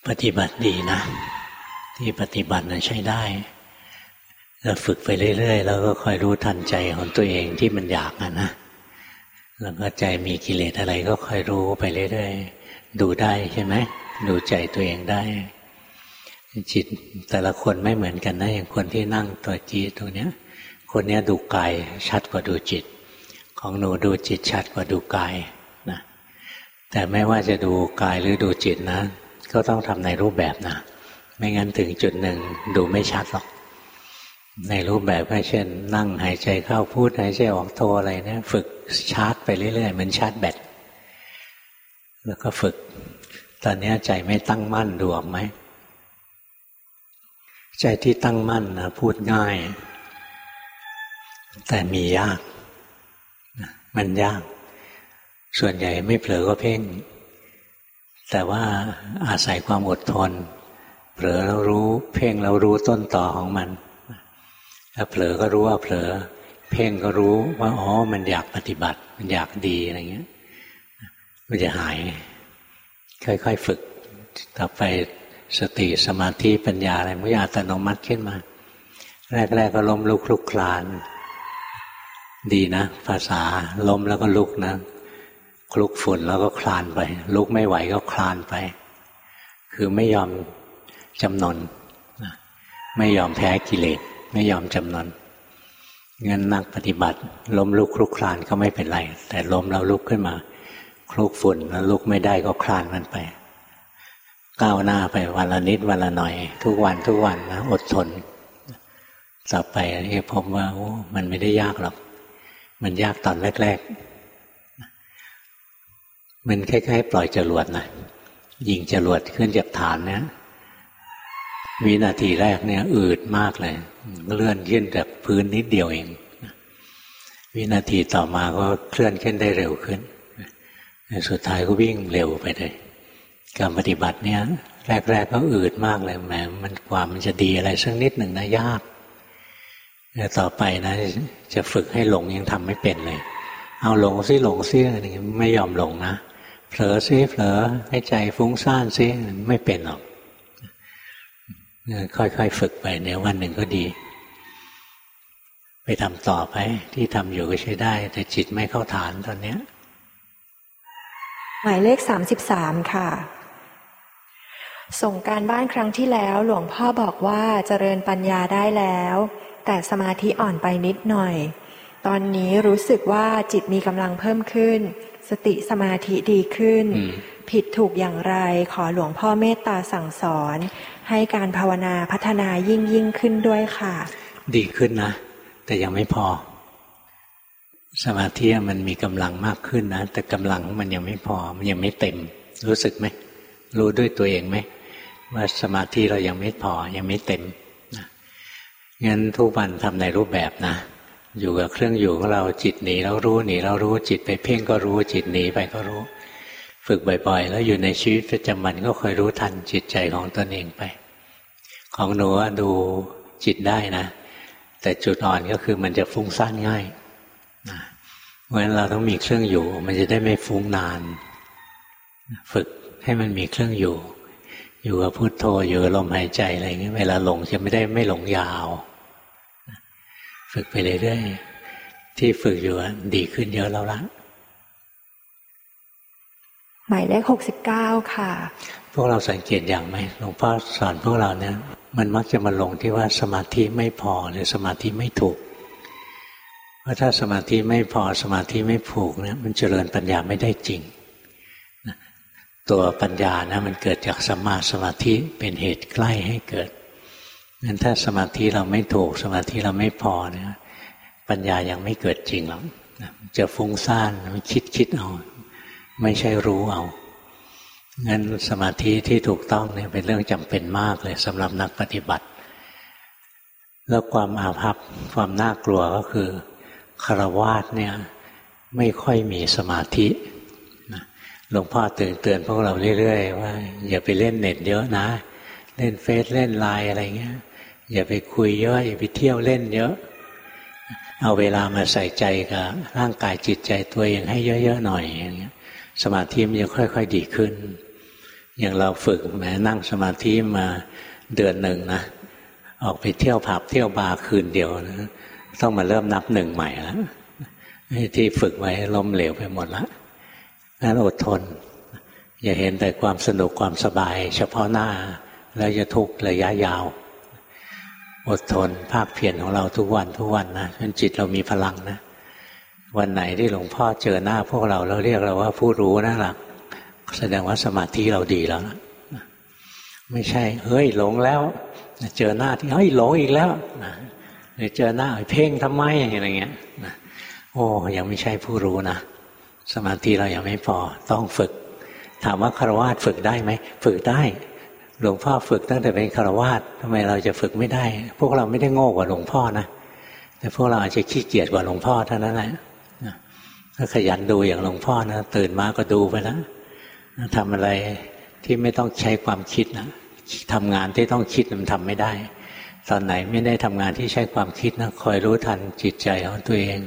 ปฏิบัติดีนะ ที่ปฏิบัตินะใช้ได้ เราฝึกไปเรื่อยๆแล้วก็คอยรู้ทันใจของตัวเองที่มันอยากนะนะแล้วก็ใจมีกิเลสอะไรก็คอยรู้ไปเรื่อยๆดูได้ใช่ไหมดูใจตัวเองได้ จิตแต่ละคนไม่เหมือนกันนะอย่างคนที่นั่งตัวจีตรงเนี้ย คนเนี้ยดูกายชัดกว่าดูจิต ของหนูดูจิตชัดกว่าดูกายนะแต่ไม่ว่าจะดูกายหรือดูจิตนะ ก็ต้องทำในรูปแบบนะไม่งั้นถึงจุดหนึ่งดูไม่ชัดหรอก ในรูปแบบก็เช่น นั่งหายใจเข้าพูดหายใจออกโทอะไรเนี่ยฝึกชาร์จไปเรื่อยๆเหมือนชาร์จแบตแล้วก็ฝึก ตอนนี้ใจไม่ตั้งมั่นดูออกไหมใจที่ตั้งมั่นนะพูดง่าย แต่มียาก มันยาก ส่วนใหญ่ไม่เผลอก็เพ่ง แต่ว่าอาศัยความอดทน เผลอเรารู้ เพ่งเรารู้ต้นต่อของมัน ถ้าเผลอก็รู้ว่าเผลอ เพ่งก็รู้ว่าอ๋อมันอยากปฏิบัติ มันอยากดีอะไรเงี้ยมันจะหาย ค่อยๆฝึก ต่อไปสติสมาธิปัญญาอะไรมันจะอัตโนมัติขึ้นมา แรกๆก็ล้มลุกลุกคลาน ดีนะ ภาษาล้มแล้วก็ลุกนะคลุกฝุ่นแล้วก็คลานไป ลุกไม่ไหวก็คลานไป คือไม่ยอมจำนนไม่ยอมแพ้กิเลส ไม่ยอมจำนนงั้นนักปฏิบัติ ล้มลุกคลุกคลานก็ไม่เป็นไร แต่ล้มแล้วลุกขึ้นมา คลุกฝุ่นแล้วลุกไม่ได้ก็คลานมันไป ก้าวหน้าไปวันละนิดวันละหน่อย ทุกวันทุกวันนะอดทนต่อไปนี่ผมว่าโอ้มันไม่ได้ยากหรอก มันยากตอนแรกๆ มันคล้ายๆ ปล่อยจรวดนะยิงจรวดขึ้นจากฐานเนี่ยวินาทีแรกเนี่ย อืดมากเลย เลื่อนขึ้นจากพื้นนิดเดียวเอง วินาทีต่อมาก็เคลื่อนขึ้นได้เร็วขึ้น สุดท้ายก็วิ่งเร็วไปเลย การปฏิบัติเนี่ยแรก ๆ ก็อืดมากเลยแหมมันกว่ามันจะดีอะไรสักนิดหนึ่งนะยากแต่ต่อไปนะ จะฝึกให้หลงยังทำไม่เป็นเลย เอาหลงซิหลงซิอะไรเงี้ยไม่ยอมหลงนะเผลอซิเผลอให้ใจฟุ้งซ่านซิไม่เป็นหรอก ค่อยๆฝึกไปเดี๋ยววันหนึ่งก็ดี ไปทำต่อไป ที่ทำอยู่ก็ใช้ได้ แต่จิตไม่เข้าฐานตอนเนี้ยหมายเลขสามสิบสามค่ะ ส่งการบ้านครั้งที่แล้วหลวงพ่อบอกว่าเจริญปัญญาได้แล้ว แต่สมาธิอ่อนไปนิดหน่อย ตอนนี้รู้สึกว่าจิตมีกำลังเพิ่มขึ้น สติสมาธิดีขึ้น ผิดถูกอย่างไรขอหลวงพ่อเมตตาสั่งสอน ให้การภาวนาพัฒนายิ่งยิ่งขึ้นด้วยค่ะ ดีขึ้นนะ แต่ยังไม่พอ สมาธิมันมีกำลังมากขึ้นนะ แต่กำลังมันยังไม่พอ มันยังไม่เต็ม รู้สึกไหม รู้ด้วยตัวเองไหมว่าสมาธิเรายังไม่พอ ยังไม่เต็มนะงั้นทุกวันทำในรูปแบบนะ อยู่กับเครื่องอยู่ของเราจิตหนีเรารู้หนีเรารู้จิตไปเพ่งก็รู้จิตหนีไปก็รู้ ฝึกบ่อย ๆ แล้วอยู่ในชีวิตประจำวันก็คอยรู้ทันจิตใจของตนเองไป ของหนูดูจิตได้นะ แต่จุดอ่อนก็คือมันจะฟุ้งซ่านง่ายเพราะฉะนั้นเราต้องมีเครื่องอยู่ มันจะได้ไม่ฟุ้งนาน ฝึกให้มันมีเครื่องอยู่ อยู่กับพุโทโธอยู่กับลมหายใจอะไรเงี้ยเวลาหลงจะไม่ได้ไม่หลงยาว ฝึกไปเรื่อยๆที่ฝึกอยู่ดีขึ้นเยอะแล้วละหมายเลขหกสิบเก้าค่ะ พวกเราสังเกตอย่างไหมหลวงพ่อสอนพวกเราเนี่ย มันมักจะมาลงที่ว่าสมาธิไม่พอหรือสมาธิไม่ถูก เพราะถ้าสมาธิไม่พอสมาธิไม่ผูกเนี่ยมันเจริญปัญญาไม่ได้จริง ตัวปัญญานะมันเกิดจากสมาสมาธิเป็นเหตุใกล้ให้เกิดงั้นถ้าสมาธิเราไม่ถูก สมาธิเราไม่พอเนี่ยปัญญายังไม่เกิดจริงหรอกจะฟุ้งซ่านคิดคิดเอา ไม่ใช่รู้เอา งั้นสมาธิที่ถูกต้องเนี่ยเป็นเรื่องจำเป็นมากเลยสำหรับนักปฏิบัติ แล้วความอาภัพความน่ากลัวก็คือคารวาสเนี่ยไม่ค่อยมีสมาธิหลวงพ่อตื่นเตือนพวกเราเรื่อยๆว่าอย่าไปเล่นเน็ตเยอะนะ เล่นเฟซเล่นไลน์อะไรเงี้ย อย่าไปคุยเยอะอย่าไปเที่ยวเล่นเยอะ เอาเวลามาใส่ใจกับร่างกายจิตใจตัวเองให้เยอะๆหน่อยอย่างเงี้ย สมาธิมันจะค่อย ๆ ดีขึ้น อย่างเราฝึกแม้นั่งสมาธิมาเดือนหนึ่งนะออกไปเที่ยวผับเที่ยวบาร์คืนเดียวนะต้องมาเริ่มนับหนึ่งใหม่แล้วที่ฝึกไว้ล้มเหลวไปหมดละงั้นอดทน อย่าเห็นแต่ความสนุกความสบาย เฉพาะหน้า แล้วจะทุกข์ระยะยาว อดทนภาคเพียรของเราทุกวันทุกวันนะจนจิตเรามีพลังนะ วันไหนที่หลวงพ่อเจอหน้าพวกเราเราเรียกเราว่าผู้รู้นั่นแหละ แสดงว่าสมาธิเราดีแล้วนะไม่ใช่ เฮ้ยหลงแล้ว เจอหน้าที่เฮ้ยหลงอีกแล้วนะเจอหน้าเพ่งทำไมอะไรเงี้ยนะโอ้ยังไม่ใช่ผู้รู้นะสมาธิเรายังไม่พอต้องฝึก ถามว่าคารวะฝึกได้ไหมฝึกได้หลวงพ่อฝึกตั้งแต่เป็นคารวะทำไมเราจะฝึกไม่ได้ พวกเราไม่ได้โง่กว่าหลวงพ่อนะแต่พวกเราอาจจะขี้เกียจกว่าหลวงพ่อเท่านั้นแหละถ้าขยันดูอย่างหลวงพ่อนะตื่นมาก็ดูไปแล้ว ทำอะไรที่ไม่ต้องใช้ความคิดนะทำงานที่ต้องคิดมันทำไม่ได้ ตอนไหนไม่ได้ทำงานที่ใช้ความคิดนะคอยรู้ทันจิตใจของตัวเอง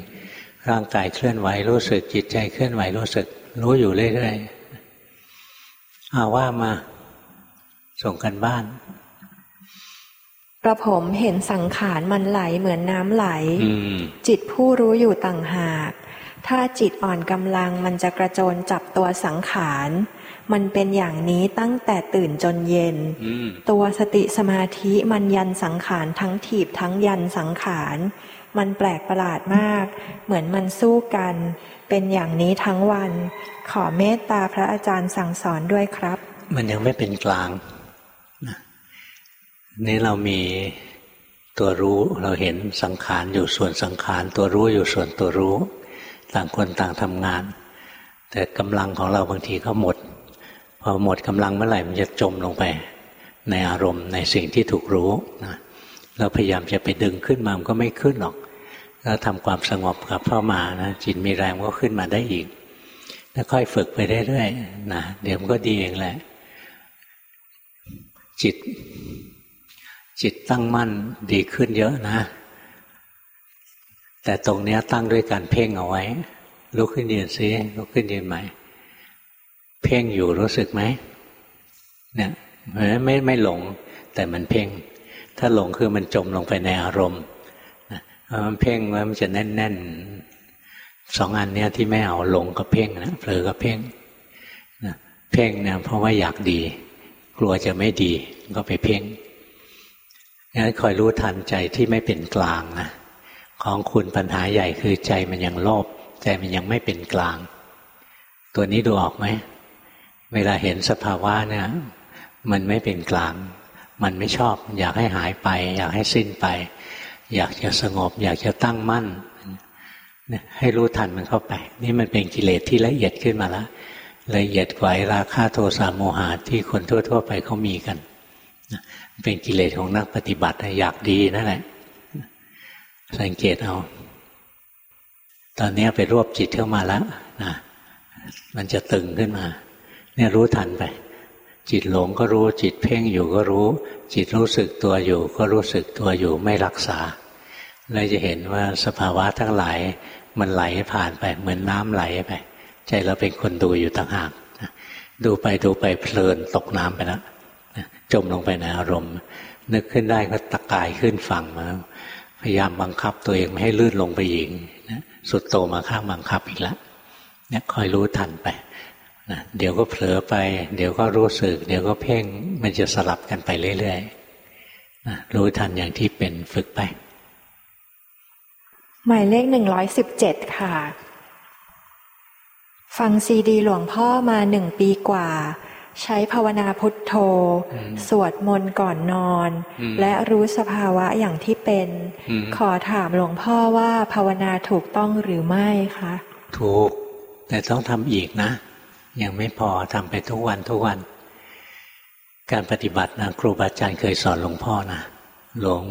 ร่างกายเคลื่อนไหวรู้สึกจิตใจเคลื่อนไหวรู้สึก รู้อยู่เรื่อยๆอาว่ามาส่งกันบ้านกระผมเห็นสังขารมันไหลเหมือนน้ำไหล จิตผู้รู้อยู่ต่างหาก ถ้าจิตอ่อนกำลังมันจะกระโจนจับตัวสังขาร มันเป็นอย่างนี้ตั้งแต่ตื่นจนเย็น ตัวสติสมาธิมันยันสังขารทั้งถีบทั้งยันสังขาร มันแปลกประหลาดมาก เหมือนมันสู้กัน เป็นอย่างนี้ทั้งวัน ขอเมตตาพระอาจารย์สั่งสอนด้วยครับ มันยังไม่เป็นกลางนี่เรามีตัวรู้เราเห็นสังขารอยู่ส่วนสังขาร ตัวรู้อยู่ส่วนตัวรู้ ต่างคนต่างทำงาน แต่กำลังของเราบางทีก็หมด พอหมดกำลังเมื่อไหร่มันจะจมลงไป ในอารมณ์ในสิ่งที่ถูกรู้นะเราพยายามจะไปดึงขึ้นมามันก็ไม่ขึ้นหรอกแล้วทำความสงบกับเข้ามานะจิตมีแรงก็ขึ้นมาได้อีกแล้วค่อยฝึกไปเรื่อยๆนะเดี๋ยวมันก็ดีเองแหละ จิต จิตตั้งมั่นดีขึ้นเยอะนะ แต่ตรงนี้ตั้งด้วยการเพ่งเอาไว้ลุกขึ้นยืนซิลุกขึ้นยืนใหม่ เพ่งอยู่รู้สึกไหมเนี่ยไม่ไม่หลงแต่มันเพ่ง ถ้าหลงคือมันจมลงไปในอารมณ์มันเพ่งแล้วมันจะแน่นแน่นสองอันเนี้ยที่ไม่เอาหลงกับเพ่งนะเผลอกับเพ่งเพ่งเนี่ยเพราะว่าอยากดี กลัวจะไม่ดีก็ไปเพ่งงั้นคอยรู้ทันใจที่ไม่เป็นกลางนะของคุณปัญหาใหญ่คือใจมันยังโลภใจมันยังไม่เป็นกลาง ตัวนี้ดูออกไหม เวลาเห็นสภาวะเนี่ย มันไม่เป็นกลาง มันไม่ชอบ อยากให้หายไป อยากให้สิ้นไป อยากจะสงบ อยากจะตั้งมั่นให้รู้ทันมันเข้าไป นี่มันเป็นกิเลสที่ละเอียดขึ้นมาแล้วละเอียดกว่าราคาโทสะโมหะที่คนทั่ว ๆ ไปเขามีกันเป็นกิเลสของนักปฏิบัติอยากดีนั่นแหละ สังเกตเอา ตอนนี้ไปรวบจิตเข้ามาแล้วนะมันจะตึงขึ้นมา เนี่ยรู้ทันไป จิตหลงก็รู้จิตเพ่งอยู่ก็รู้ จิตรู้สึกตัวอยู่ ก็รู้สึกตัวอยู่ไม่รักษาเราจะเห็นว่าสภาวะทั้งหลายมันไหลผ่านไปเหมือนน้ำไหลไป ใจเราเป็นคนดูอยู่ต่างหากดูไปดูไปเพลินตกน้ำไปแล้วจมลงไปในอารมณ์ นึกขึ้นได้ก็ตะกายขึ้นฝั่งมาพยายามบังคับตัวเองไม่ให้ลื่นลงไปอีกสุดโตมาข้างบังคับอีกแล้วเนี่ยคอยรู้ทันไป นะเดี๋ยวก็เผลอไป เดี๋ยวก็รู้สึก เดี๋ยวก็เพ่งมันจะสลับกันไปเรื่อยๆนะรู้ทันอย่างที่เป็นฝึกไป หมายเลขหนึ่งร้อยสิบเจ็ดค่ะ ฟังซีดีหลวงพ่อมาหนึ่งปีกว่า ใช้ภาวนาพุทโธ สวดมนต์ก่อนนอน และรู้สภาวะอย่างที่เป็น ขอถามหลวงพ่อว่าภาวนาถูกต้องหรือไม่คะ ถูก แต่ต้องทำอีกนะ ยังไม่พอทำไปทุกวันทุกวัน การปฏิบัตินะครูบาอาจารย์เคยสอนหลวงพ่อนะหลวง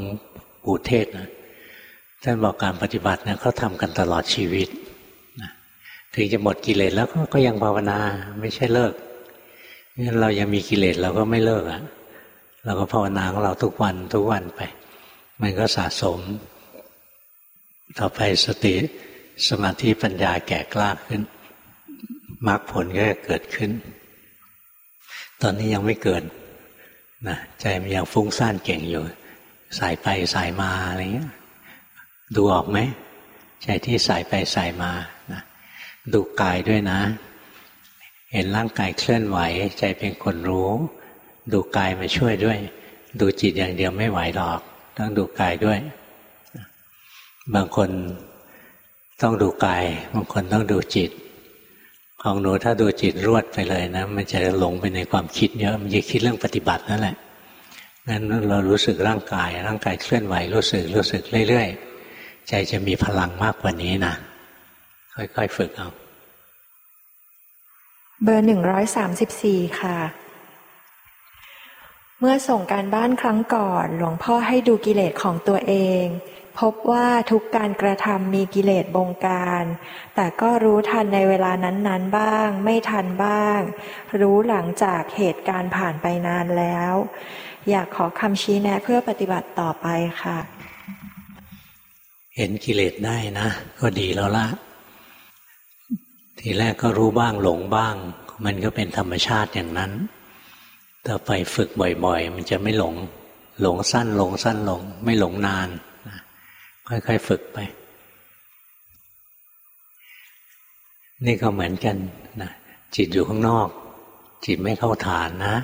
ปู่เทศนะท่านบอกการปฏิบัตินะเขาทำกันตลอดชีวิตนะถึงจะหมดกิเลสแล้วก็ยังภาวนาไม่ใช่เลิกงั้นเรายังมีกิเลสเราก็ไม่เลิกอะ่ะ เราก็ภาวนาของเราทุกวันทุกวันไป มันก็สะสม ต่อไปสติสมาธิปัญญาแก่กล้าขึ้น มรรคผลก็จะเกิดขึ้น ตอนนี้ยังไม่เกิดนะใจมันยังฟุ้งซ่านเก่งอยู่ สายไปสายมาอะไรเงี้ย ดูออกไหมใจที่ใส่ไปใส่มานะดูกายด้วยนะ เห็นร่างกายเคลื่อนไหว ใจเป็นคนรู้ ดูกายมาช่วยด้วย ดูจิตอย่างเดียวไม่ไหวหรอก ต้องดูกายด้วย บางคนต้องดูกาย บางคนต้องดูจิต ของหนูถ้าดูจิตรวดไปเลยนะ มันจะหลงไปในความคิดเยอะมันจะคิดเรื่องปฏิบัตินั่นแหละงั้นเรารู้สึกร่างกาย ร่างกายเคลื่อนไหวรู้สึกรู้สึกเรื่อยๆใจจะมีพลังมากกว่านี้นะค่อยๆฝึกเอา เบอร์หนึ่งร้อยสามสิบสี่ค่ะ เมื่อส่งการบ้านครั้งก่อน หลวงพ่อให้ดูกิเลสของตัวเอง พบว่าทุกการกระทำมีกิเลสบงการ แต่ก็รู้ทันในเวลานั้นๆบ้าง ไม่ทันบ้าง รู้หลังจากเหตุการณ์ผ่านไปนานแล้ว อยากขอคำชี้แนะเพื่อปฏิบัติต่อไปค่ะ เห็นกิเลสได้นะ ก็ดีแล้วละ ทีแรกก็รู้บ้างหลงบ้าง มันก็เป็นธรรมชาติอย่างนั้น แต่ไปฝึกบ่อยๆ มันจะไม่หลง หลงสั้นหลงสั้นหลง ไม่หลงนาน ค่อยๆฝึกไป นี่ก็เหมือนกันนะจิตอยู่ข้างนอก จิตไม่เข้าฐานนะ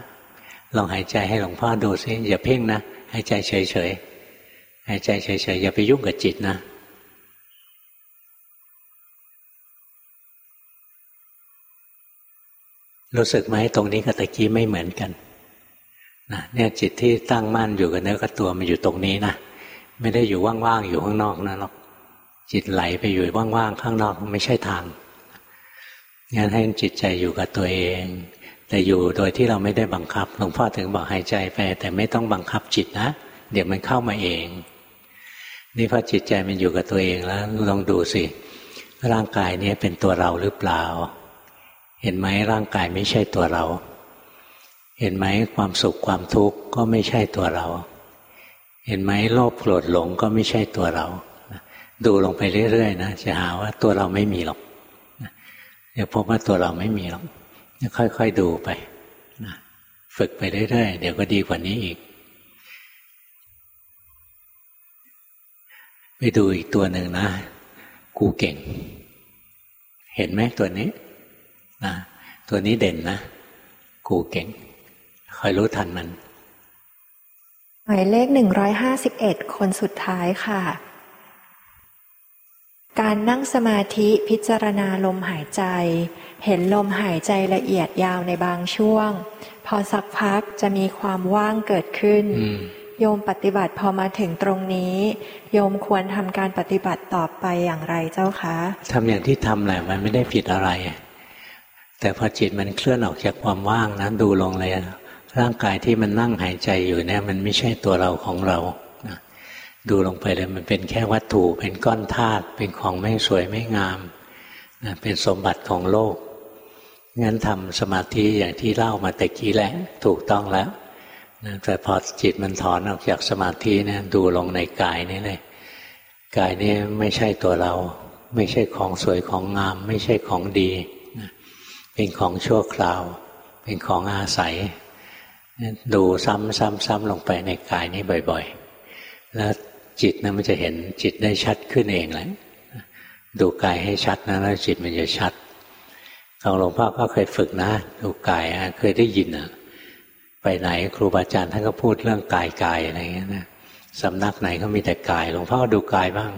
ลองหายใจให้หลวงพ่อดูซิอย่าเพ่งนะหายใจเฉยๆหายใจเฉยๆอย่าไปยุ่งกับจิตนะรู้สึกไหมตรงนี้กับตะกี้ไม่เหมือนกันนะเนี่ยจิตที่ตั้งมั่นอยู่กับเนื้อกับตัวมันอยู่ตรงนี้นะ ไม่ได้อยู่ว่างๆอยู่ข้างนอกนะหรอกจิตไหลไปอยู่ว่างๆข้างนอกไม่ใช่ทางงั้นให้จิตใจอยู่กับตัวเอง แต่อยู่โดยที่เราไม่ได้บังคับหลวงพ่อถึงบอกหายใจไป แต่ไม่ต้องบังคับจิตนะ เดี๋ยวมันเข้ามาเอง นี่พอจิตใจมันอยู่กับตัวเองแล้วลองดูสิร่างกายนี้เป็นตัวเราหรือเปล่า เห็นไหมร่างกายไม่ใช่ตัวเรา เห็นไหมความสุขความทุกข์ก็ไม่ใช่ตัวเรา เห็นไหมโลภโกรธหลงก็ไม่ใช่ตัวเรา ดูลงไปเรื่อยๆนะจะหาว่าตัวเราไม่มีหรอกเดี๋ยวพบว่าตัวเราไม่มีหรอกค่อยๆดูไปนะฝึกไปเรื่อยๆเดี๋ยวก็ดีกว่านี้อีก ไปดูอีกตัวหนึ่งนะ กูเก่ง เห็นไหมตัวนี้นะตัวนี้เด่นนะ กูเก่งคอยรู้ทันมัน หมายเลขหนึ่งร้อยห้าสิบเอ็ดคนสุดท้ายค่ะ การนั่งสมาธิพิจารณาลมหายใจ เห็นลมหายใจละเอียดยาวในบางช่วง พอสักพักจะมีความว่างเกิดขึ้น โยมปฏิบัติพอมาถึงตรงนี้ โยมควรทำการปฏิบัติต่อไปอย่างไรเจ้าคะทำอย่างที่ทำแหละมันไม่ได้ผิดอะไร แต่พอจิตมันเคลื่อนออกจากความว่างนะดูลงเลย ร่างกายที่มันนั่งหายใจอยู่เนี่ย มันไม่ใช่ตัวเราของเราดูลงไปเลยมันเป็นแค่วัตถุเป็นก้อนธาตุเป็นของไม่สวยไม่งามนะเป็นสมบัติของโลก งั้นทำสมาธิอย่างที่เล่ามาแต่กี้แหละถูกต้องแล้วนะแต่พอจิตมันถอนออกจากสมาธิเนี่ยดูลงในกายนี่เลยกายนี้ไม่ใช่ตัวเรา ไม่ใช่ของสวยของงาม ไม่ใช่ของดีเป็นของชั่วคราว เป็นของอาศัย ดูซ้ำซ้ำซ้ำลงไปในกายนี้บ่อย ๆ แล้วจิตนะมันจะเห็นจิตได้ชัดขึ้นเองแหละดูกายให้ชัดนะแล้วจิตมันจะชัดของหลวงพ่อก็เคยฝึกนะ ดูกายเคยได้ยินอะไปไหนครูบาอาจารย์ท่านก็พูดเรื่องกายกายอะไรเงี้ยนะสำนักไหนก็มีแต่กาย หลวงพ่อดูกายบ้าง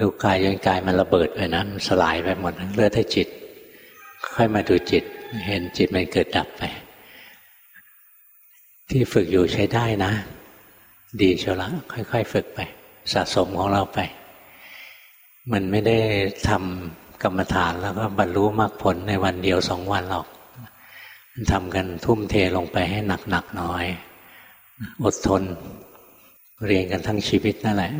ดูกายจนกายมันระเบิดไปนะั้นสลายไปหมดเลือดให้จิต ค่อยมาดูจิต เห็นจิตมันเกิดดับไป ที่ฝึกอยู่ใช้ได้นะ ดีเชียวละค่อย ๆ ฝึกไป สะสมของเราไป มันไม่ได้ทำกรรมฐานแล้วก็บรรลุมรรคผลในวันเดียวสองวันหรอกทำกันทุ่มเทลงไปให้หนักๆหน่อย อดทน เรียนกันทั้งชีวิตนั่นแหละ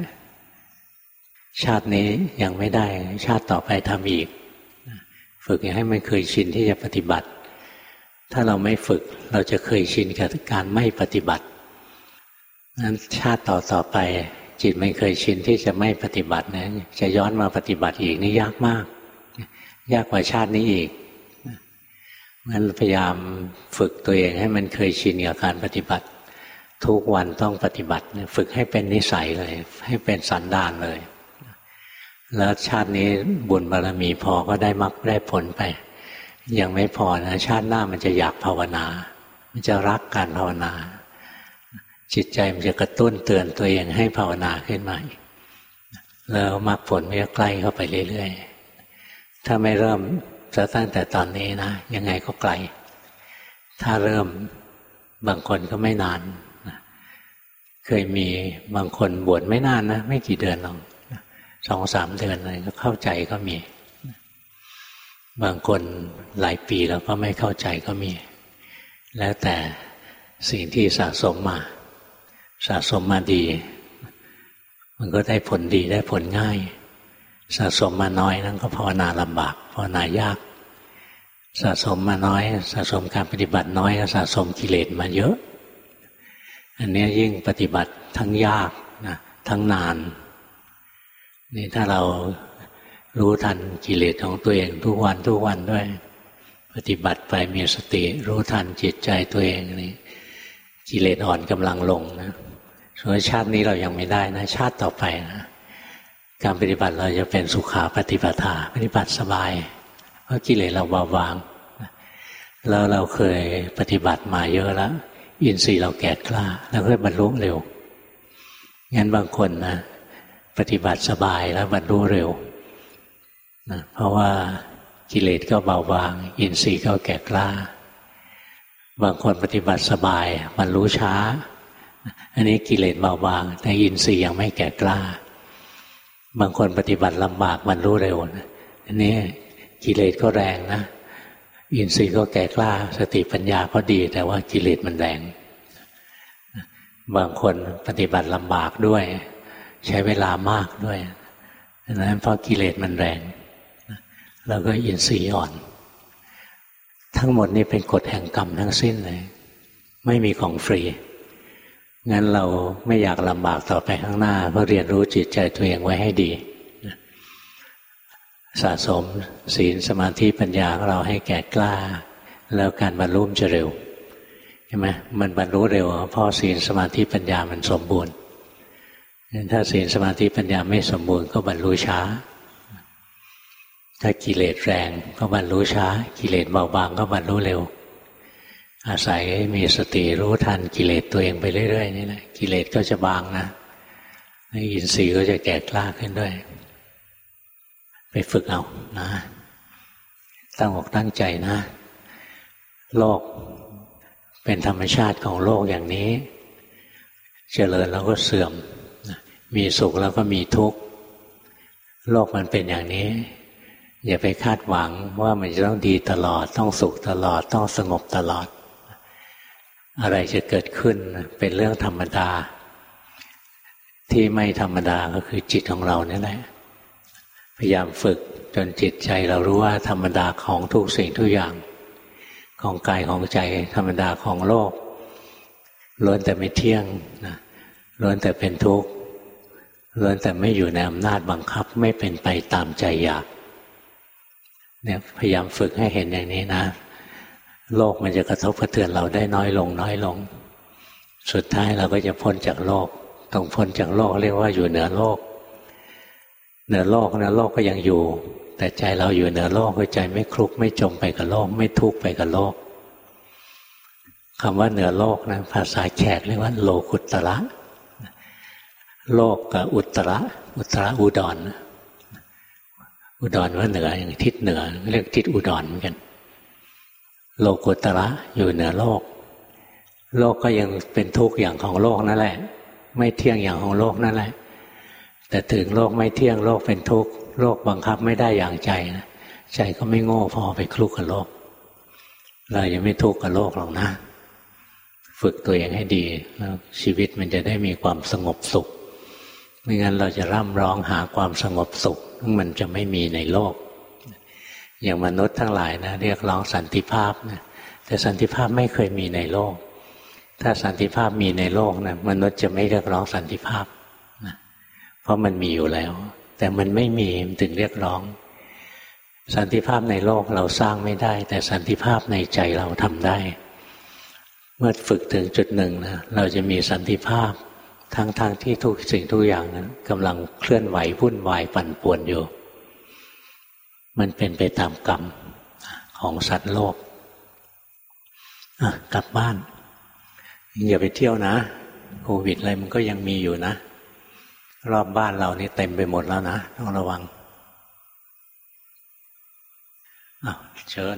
ชาตินี้ยังไม่ได้ ชาติต่อไปทำอีก ฝึกให้มันเคยชินที่จะปฏิบัติ ถ้าเราไม่ฝึกเราจะเคยชินกับการไม่ปฏิบัตินั้นชาติต่อต่อไป จิตไม่เคยชินที่จะไม่ปฏิบัตินะจะย้อนมาปฏิบัติอีกนี่ยากมาก ยากกว่าชาตินี้อีกงั้นพยายามฝึกตัวเองให้มันเคยชินกับการปฏิบัติ ทุกวันต้องปฏิบัติฝึกให้เป็นนิสัยเลย ให้เป็นสันดานเลย แล้วชาตินี้บุญบารรมีพอก็ได้มรรคได้ผลไป ยังไม่พอนะ ชาติหน้ามันจะอยากภาวนา มันจะรักการภาวนา จิตใจมันจะกระตุ้นเตือนตัวเองให้ภาวนาขึ้นมาแล้วมรรคผลมันจะใกล้เข้าไปเรื่อยๆถ้าไม่เริ่มจะตั้งแต่ตอนนี้นะยังไงก็ไกล ถ้าเริ่มบางคนก็ไม่นานเคยมีบางคนบวชไม่นานนะไม่กี่เดือนหรอกสองสามเดือนอะไรก็เข้าใจก็มี บางคนหลายปีแล้วก็ไม่เข้าใจก็มี แล้วแต่สิ่งที่สะสมมา สะสมมาดี มันก็ได้ผลดีได้ผลง่าย สะสมมาน้อยนั่นก็ภาวนาลำบากภาวนายาก สะสมมาน้อย สะสมการปฏิบัติน้อยก็สะสมกิเลสมาเยอะ อันนี้ยิ่งปฏิบัติทั้งยากนะทั้งนานนี่ถ้าเรา รู้ทันกิเลสของตัวเองทุกวันทุกวันด้วย ปฏิบัติไปมีสติ รู้ทันจิตใจตัวเองนี่กิเลสอ่อนกำลังลงนะส่วนชาตินี้เรายังไม่ได้นะ ชาติต่อไปนะการปฏิบัติเราจะเป็นสุขาปฏิปทาปฏิบัติสบายเพราะกิเลสเราเบาบางแล้วเราเคยปฏิบัติมาเยอะแล้วอินทรีย์เราแก่กล้าแล้วก็บรรลุเร็วงั้นบางคนนะปฏิบัติสบายแล้วบรรลุเร็ว นะเพราะว่ากิเลสก็เบาบาง อินทรีย์ก็แก่กล้า บางคนปฏิบัติสบายบรรลุช้า อันนี้กิเลสเบาบาง แต่อินทรีย์ยังไม่แก่กล้า บางคนปฏิบัติลำบากบรรลุเร็วอันนี้กิเลสก็แรงนะอินทรีย์ก็แก่กล้า สติปัญญาก็ดี แต่ว่ากิเลสมันแรง บางคนปฏิบัติลำบากด้วย ใช้เวลามากด้วยนั้นเพราะกิเลสมันแรง แล้วก็อินทรีย์อ่อน ทั้งหมดนี้เป็นกฎแห่งกรรมทั้งสิ้นเลย ไม่มีของฟรีงั้นเราไม่อยากลำบากต่อไปข้างหน้าเพราะเรียนรู้จิตใจตัวเองไว้ให้ดีสะสมศีลสมาธิปัญญาของเราให้แก่กล้า แล้วการบรรลุจะเร็วใช่ไหมมันบรรลุเร็วเพราะศีลสมาธิปัญญามันสมบูรณ์ถ้าศีลสมาธิปัญญาไม่สมบูรณ์ก็บรรลุช้า ถ้ากิเลสแรงก็บรรลุช้า กิเลสเบาบางก็บรรลุเร็ว อาศัยมีสติรู้ทันกิเลสตัวเองไปเรื่อยๆนี่แหละกิเลสก็จะบางนะอินทรีย์ก็จะแก่กล้าขึ้นด้วย ไปฝึกเอานะ ตั้งอกตั้งใจนะ โลกเป็นธรรมชาติของโลกอย่างนี้ เจริญแล้วก็เสื่อม มีสุขแล้วก็มีทุกข์ โลกมันเป็นอย่างนี้ อย่าไปคาดหวังว่ามันจะต้องดีตลอด ต้องสุขตลอด ต้องสงบตลอด อะไรจะเกิดขึ้นเป็นเรื่องธรรมดา ที่ไม่ธรรมดาก็คือจิตของเรานี่แหละพยายามฝึกจนจิตใจเรารู้ว่าธรรมดาของทุกสิ่งทุกอย่าง ของกายของใจธรรมดาของโลกล้วนแต่ไม่เที่ยงนะล้วนแต่เป็นทุกข์ล้วนแต่ไม่อยู่ในอำนาจบังคับไม่เป็นไปตามใจอยาก เนี่ยพยายามฝึกให้เห็นอย่างนี้นะ โลกมันจะกระทบกระเทือนเราได้น้อยลง น้อยลง สุดท้ายเราก็จะพ้นจากโลกต้องพ้นจากโลกเรียกว่าอยู่เหนือโลก เหนือโลกนะโลกก็ยังอยู่ แต่ใจเราอยู่เหนือโลกคือใจไม่คลุกไม่จมไปกับโลก ไม่ทุกข์ไปกับโลกคำว่าเหนือโลกนะภาษาแขกเรียกว่า โลกุตระโลกกับอุตระ อุตระอุดร อุดรว่าเหนืออย่างทิศเหนือ เรียกทิศอุดรเหมือนกัน โลกุตระอยู่เหนือโลก โลกก็ยังเป็นทุกข์อย่างของโลกนั่นแหละ ไม่เที่ยงอย่างของโลกนั่นแหละ แต่ถึงโลกไม่เที่ยงโลกเป็นทุกข์โลกบังคับไม่ได้อย่างใจนะใจก็ไม่โง่พอไปคลุกกับโลก เราจะไม่ทุกข์กับโลกหรอกนะ ฝึกตัวเองให้ดีแล้วชีวิตมันจะได้มีความสงบสุข ไม่งั้นเราจะร่ำร้องหาความสงบสุขมันจะไม่มีในโลก อย่างมนุษย์ทั้งหลายนะ เรียกร้องสันติภาพนะแต่สันติภาพไม่เคยมีในโลก ถ้าสันติภาพมีในโลกนะมนุษย์จะไม่เรียกร้องสันติภาพนะเพราะมันมีอยู่แล้ว แต่มันไม่มีมันถึงเรียกร้อง สันติภาพในโลกเราสร้างไม่ได้ แต่สันติภาพในใจเราทำได้ เมื่อฝึกถึงจุดหนึ่งนะเราจะมีสันติภาพ ทั้งๆทที่ทุกสิ่งทุกอย่างนั้นกำลังเคลื่อนไหววุ่นวายปั่นป่วนอยู่ มันเป็นไปตามกรรมของสัตว์โลกกลับบ้านอย่าไปเที่ยวนะโควิดอะไรมันก็ยังมีอยู่นะ รอบบ้านเรานี่เต็มไปหมดแล้วนะต้องระวังเชิญ